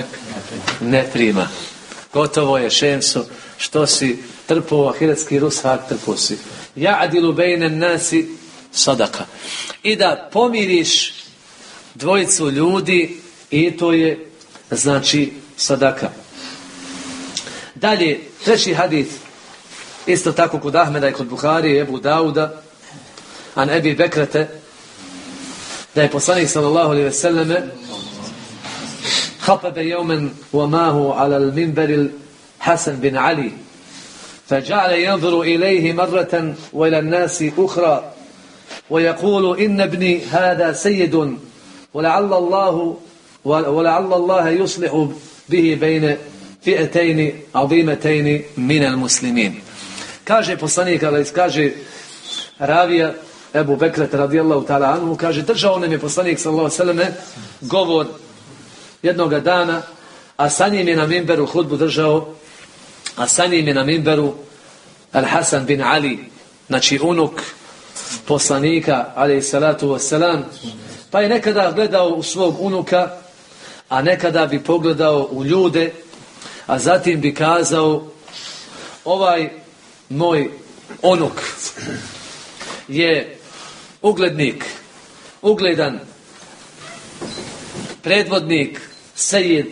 ne prima. Gotovo je šemso, što si trpo, ahiretski rusak trpo si. Ja adilu bejnen nasi sadaka. I da pomiriš dvojicu ljudi i to je znači sadaka. Dalje, treći hadith Isto tako kod Ahmeda i kod Buhari i Ebu Dauda, an Ebi Bekrete, da je poslanik sallallahu alaihi ve selleme خطب يوما وماه على المنبر حسن بن علي. فجعل ينظر إليه مرة وإلى الناس أخرى ويقول إن ابني هذا سيد ولعل الله ولعل الله يصلح به بين فئتين عظيمتين من المسلمين. كاجي بصنيك كاجي رابية Ebu Bekret radijallahu ta'ala anhu kaže držao nam je poslanik sallallahu alejhi govor jednog dana a sa njim je na minberu hudbu držao a sa njim je na mimberu Al-Hasan bin Ali, znači unuk poslanika, ali salatu wasalam, pa je nekada gledao u svog unuka, a nekada bi pogledao u ljude, a zatim bi kazao ovaj moj onuk je uglednik, ugledan predvodnik, sejid.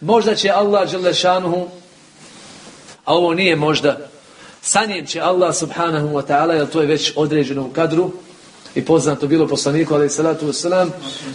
Možda će Allah Želešanuhu, a ovo nije možda, sa će Allah subhanahu wa ta'ala, jer to je već određeno u kadru, i poznato bilo poslaniku, ali salatu wasalam,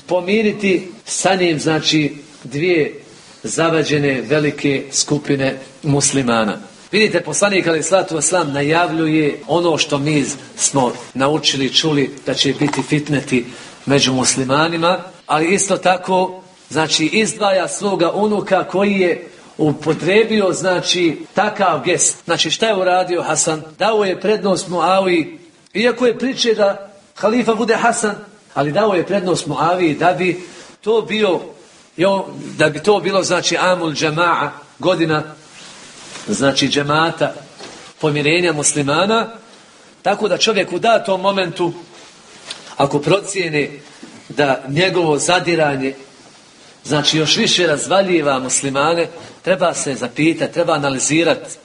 pomiriti sa njim, znači, dvije zavađene velike skupine muslimana. Vidite, poslanik ali slatu vaslam najavljuje ono što mi smo naučili, čuli da će biti fitneti među muslimanima, ali isto tako znači izdvaja svoga unuka koji je upotrebio znači takav gest. Znači šta je uradio Hasan? Dao je prednost Muavi, iako je priče da halifa bude Hasan, ali dao je prednost Muavi da bi to bio da bi to bilo znači amul džama'a godina znači džemata, pomirenja muslimana, tako da čovjek u datom momentu, ako procijeni da njegovo zadiranje, znači još više razvaljiva muslimane, treba se zapitati, treba analizirati.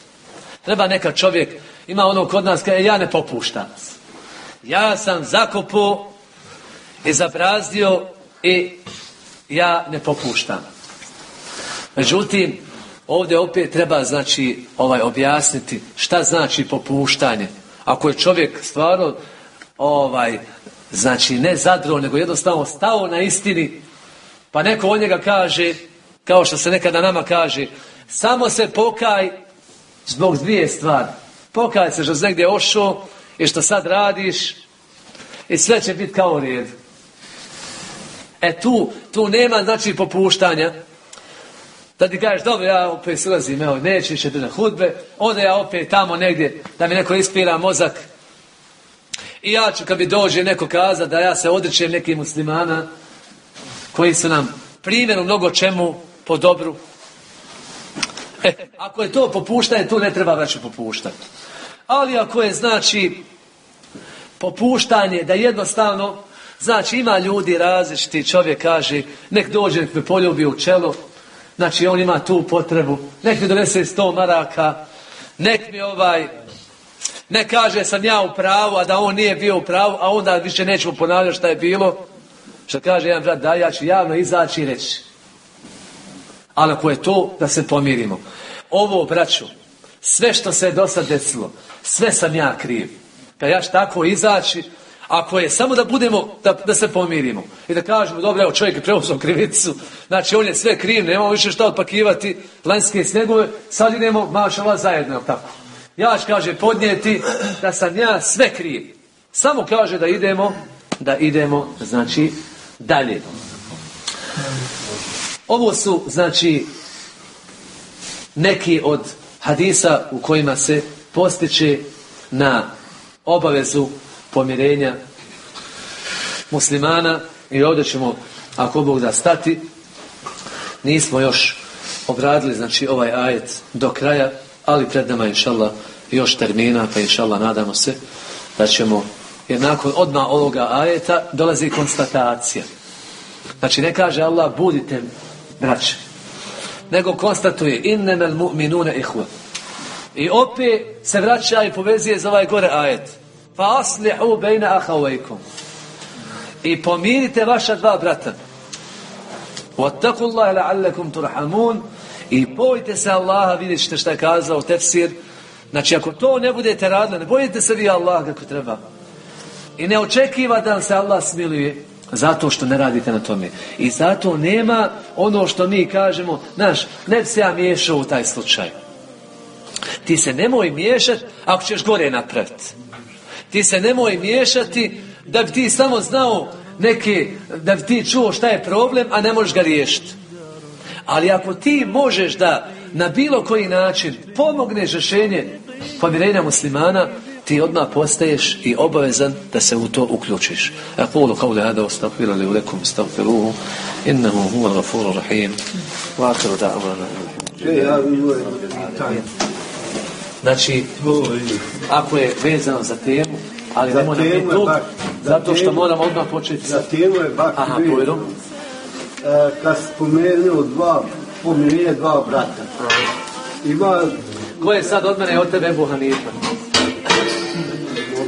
Treba neka čovjek, ima ono kod nas kaže, ja ne popuštam. Ja sam zakopo i zabrazdio i ja ne popuštam. Međutim, Ovdje opet treba znači ovaj objasniti šta znači popuštanje. Ako je čovjek stvarno ovaj znači ne zadro nego jednostavno stao na istini pa neko od njega kaže kao što se nekada nama kaže Samo se pokaj zbog dvije stvari. Pokaj se što si negdje ošao i što sad radiš i sve će biti kao u redu. E tu, tu nema znači popuštanja. Da ti kažeš, dobro, ja opet silazim, evo, neću više na hudbe, onda ja opet tamo negdje, da mi neko ispira mozak. I ja ću, kad mi dođe neko kaza da ja se odričem nekih muslimana, koji su nam primjer u mnogo čemu po dobru. E, ako je to popuštanje, tu ne treba više popuštati. Ali ako je, znači, popuštanje, da jednostavno, znači ima ljudi različiti, čovjek kaže, nek dođe, nek me poljubi u čelo, znači on ima tu potrebu, nek mi donese sto maraka, nek mi ovaj, ne kaže sam ja u pravu, a da on nije bio u pravu, a onda više nećemo ponavljati šta je bilo. Što kaže jedan brat, da ja ću javno izaći i reći. Ali ako je to, da se pomirimo. Ovo, braću, sve što se je do sad desilo, sve sam ja kriv. Kad ja ću tako izaći, ako je samo da budemo, da, da se pomirimo i da kažemo, dobro, evo čovjek je preuzeo krivicu, znači on je sve kriv, nemamo više šta otpakivati, lanjske snegove, sad idemo, mašala zajedno, jel tako? Ja ću, kaže, podnijeti da sam ja sve kriv. Samo kaže da idemo, da idemo, znači, dalje. Ovo su, znači, neki od hadisa u kojima se postiče na obavezu pomirenja muslimana i ovdje ćemo, ako Bog da stati, nismo još obradili, znači, ovaj ajet do kraja, ali pred nama, inšallah, još termina, pa inšallah, nadamo se da ćemo, jer nakon odmah ovoga ajeta dolazi konstatacija. Znači, ne kaže Allah, budite braće, nego konstatuje, innemel mu'minune ihva. I opet se vraća i povezuje za ovaj gore ajet. Fa aslihu bejna ahavajkom. I pomirite vaša dva brata. Wattaku Allah la'allakum turhamun. I bojite se Allaha, vidjet ćete šta je kazao tefsir. Znači, ako to ne budete radili, ne bojite se vi Allah kako treba. I ne očekiva da vam se Allah smiluje. Zato što ne radite na tome. I zato nema ono što mi kažemo, znaš, ne bi se ja miješao u taj slučaj. Ti se nemoj miješati ako ćeš gore napraviti. Ti se nemoj miješati da bi ti samo znao neke, da bi ti čuo šta je problem, a ne možeš ga riješiti. Ali ako ti možeš da na bilo koji način pomogneš rješenje pomirenja muslimana, ti odmah postaješ i obavezan da se u to uključiš. أقول قولي هذا واستغفر لي ولكم استغفروه إنه هو الغفور الرحيم وآخر دعوانا Znači, ako je vezano za temu, ali ne mora biti dug, zato što moramo odmah početi
Za temu je baš
Aha,
bio,
pojdu.
e, kad spomenuo dva, pomirenje dva brata. Ima
Ko je sad od mene i od tebe Ebu Hanifa?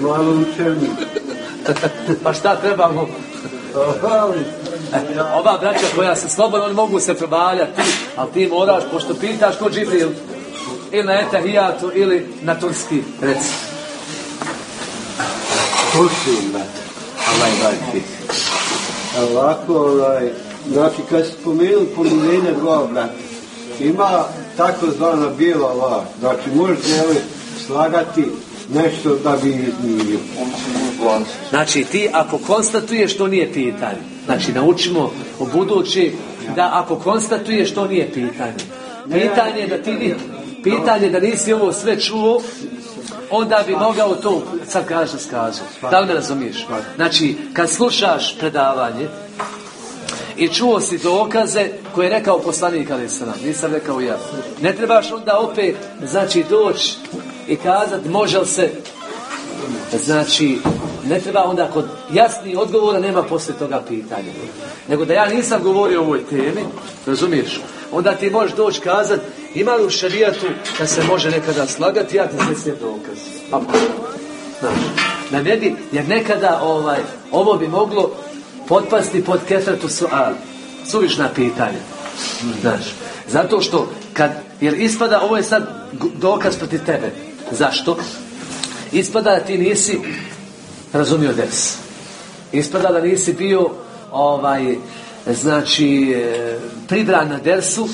normalno učenje.
Pa šta trebamo? Ova braća koja se slobodno oni mogu se provaljati, ali ti moraš, pošto pitaš ko Džibril, ili na Etahijatu, ili na Turski, reci.
Slušaj, brate.
Allah je
Ovako, ovaj, znači kad se spomenuli pomirenje dva brata, ima takozvana bijela laž. Znači možeš slagati nešto da bi izmirio.
Znači ti ako konstatuješ to nije pitanje. Znači naučimo u budući da ako konstatuješ to nije pitanje. Pitanje je da ti pitanje da nisi ovo sve čuo, onda bi mogao to, sad kažem skazu. Da li me razumiješ? Znači, kad slušaš predavanje i čuo si dokaze koje je rekao poslanik ali sam, nisam rekao ja. Ne trebaš onda opet, znači, doći i kazati može li se Znači, ne treba onda kod jasnih odgovora nema poslije toga pitanja. Nego da ja nisam govorio o ovoj temi, razumiješ? Onda ti možeš doći kazat, ima li u šarijatu da se može nekada slagati, ja ti sve sve dokaz. Pa, znaš, da ne jer nekada ovaj, ovo bi moglo potpasti pod kefratu sual, suvišna pitanja. Znaš, zato što kad, jer ispada, ovo je sad dokaz protiv tebe. Zašto? Ispada da ti nisi razumio ders. Ispada da nisi bio ovaj, znači, e, pribran na dersu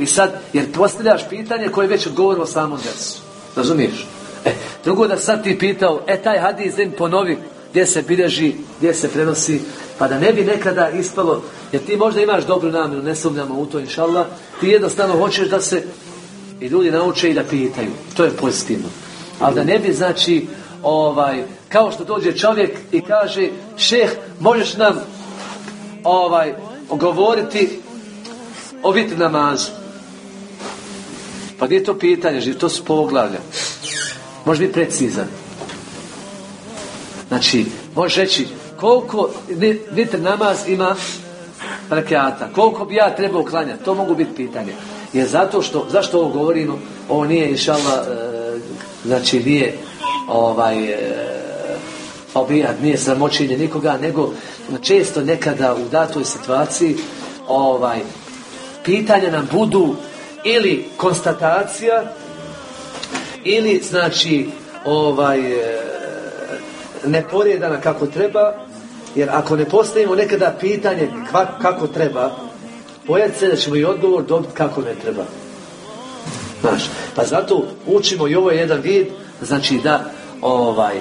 I sad, jer postavljaš pitanje koje je već odgovorilo samom dersu. Razumiješ? E, drugo da sad ti pitao, e taj hadis im ponovi gdje se bilježi, gdje se prenosi, pa da ne bi nekada ispalo, jer ti možda imaš dobru namjeru, ne sumnjamo u to, inšallah, ti jednostavno hoćeš da se i ljudi nauče i da pitaju. To je pozitivno. Ali da ne bi, znači, ovaj, kao što dođe čovjek i kaže, šeh, možeš nam ovaj, govoriti o vitr namazu. Pa nije to pitanje, to su poglavlja. Može biti precizan. Znači, možeš reći koliko vi- vitr namaz ima rekiata, koliko bi ja trebao klanjati, to mogu biti pitanja. Jer zato što, zašto ovo govorimo, ovo nije inšallah, e, znači nije ovaj, e, obijat, nije sramoćenje nikoga, nego često nekada u datoj situaciji ovaj, pitanja nam budu ili konstatacija ili znači ovaj e, neporedana kako treba jer ako ne postavimo nekada pitanje kva- kako treba bojati se da ćemo i odgovor dobiti kako ne treba Znaš, pa zato učimo i ovo je jedan vid, znači da, ovaj,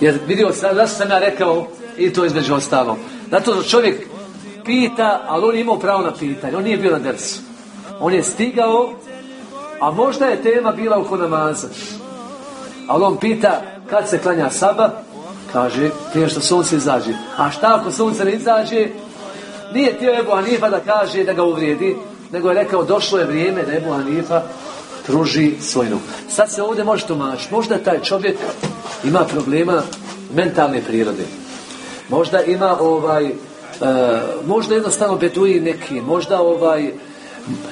jer vidio sam, zašto sam ja rekao, i to između ostalo, zato što čovjek pita, ali on je imao pravo na pitanje, on nije bio na dersu. On je stigao, a možda je tema bila oko namaza. Ali on pita, kad se klanja saba, kaže, prije što sunce izađe. A šta ako sunce ne izađe, nije htio Ebu Hanifa da kaže da ga uvrijedi, nego je rekao došlo je vrijeme da Ebu Hanifa pruži svojinu. Sad se ovdje može tumačiti. Možda taj čovjek ima problema mentalne prirode. Možda ima ovaj, e, možda jednostavno beduji neki, možda ovaj,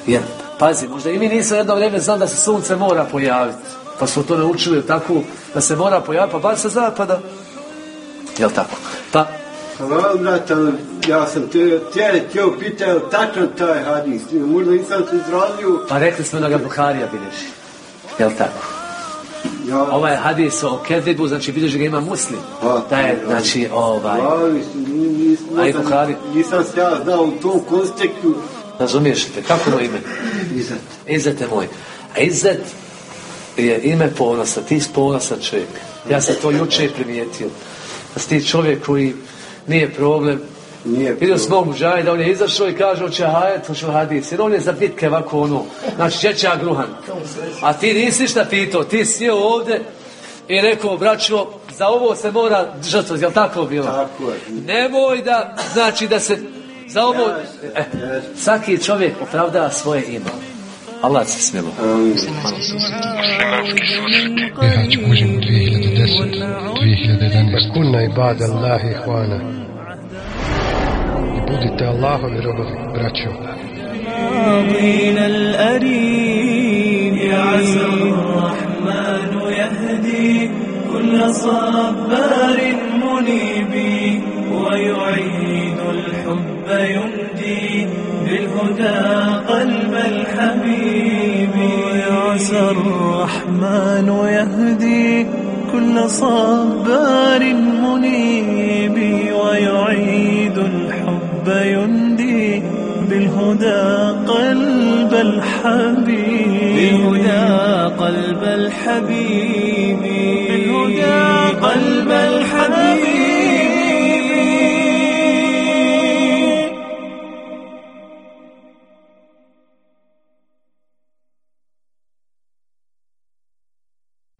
jer, pazi, možda i mi nismo jedno vrijeme znam da se sunce mora pojaviti. Pa smo to naučili tako da se mora pojaviti, pa bar sa zapada. Jel tako?
Hvala, brate, ja sam te, te htio pitao, je tačan taj hadis? Možda nisam se izrazio.
pa rekli smo da ga Buharija bilježi. Jel tako?
Ja,
Ovaj hadis o Kezibu, znači bilježi ga ima muslim.
Pa,
Da je, znači, ovaj,
Hvala, nisam-
Buhari?
Nisam se ja znao u tom kontekstu.
razumiješ li? Kako mu ime?
Izat.
Izzet je moj. A Izzet je ime ponosa, ti si ponosan čovjek. Ja sam to juče primijetio. Da si ti čovjek koji nije problem.
Nije
Vidio s mog muđajda, on je izašao i kaže, hoće hajet, hoće hadis. Jer on je za bitke ovako ono, znači čeća gruhan. A ti nisi ništa pitao, ti si sjeo ovdje i rekao, braćo, za ovo se mora držati, jel tako bilo?
Tako je.
Nemoj da, znači da se za ovo, eh, svaki čovjek opravdava svoje ime. Allah se smilo.
Bihać Kuna i
bada Allah i hvana. I budite Allahovi robovi, braćo.
كل صبار منيب ويعيد الحب يمدي بالهدى قلب الحبيب ويعسى الرحمن يهدي كل صبار منيب ويعيد الحب يندي بالهدى قلب الحبيب. بالهدى قلب الحبيب. بالهدى قلب الحبيب.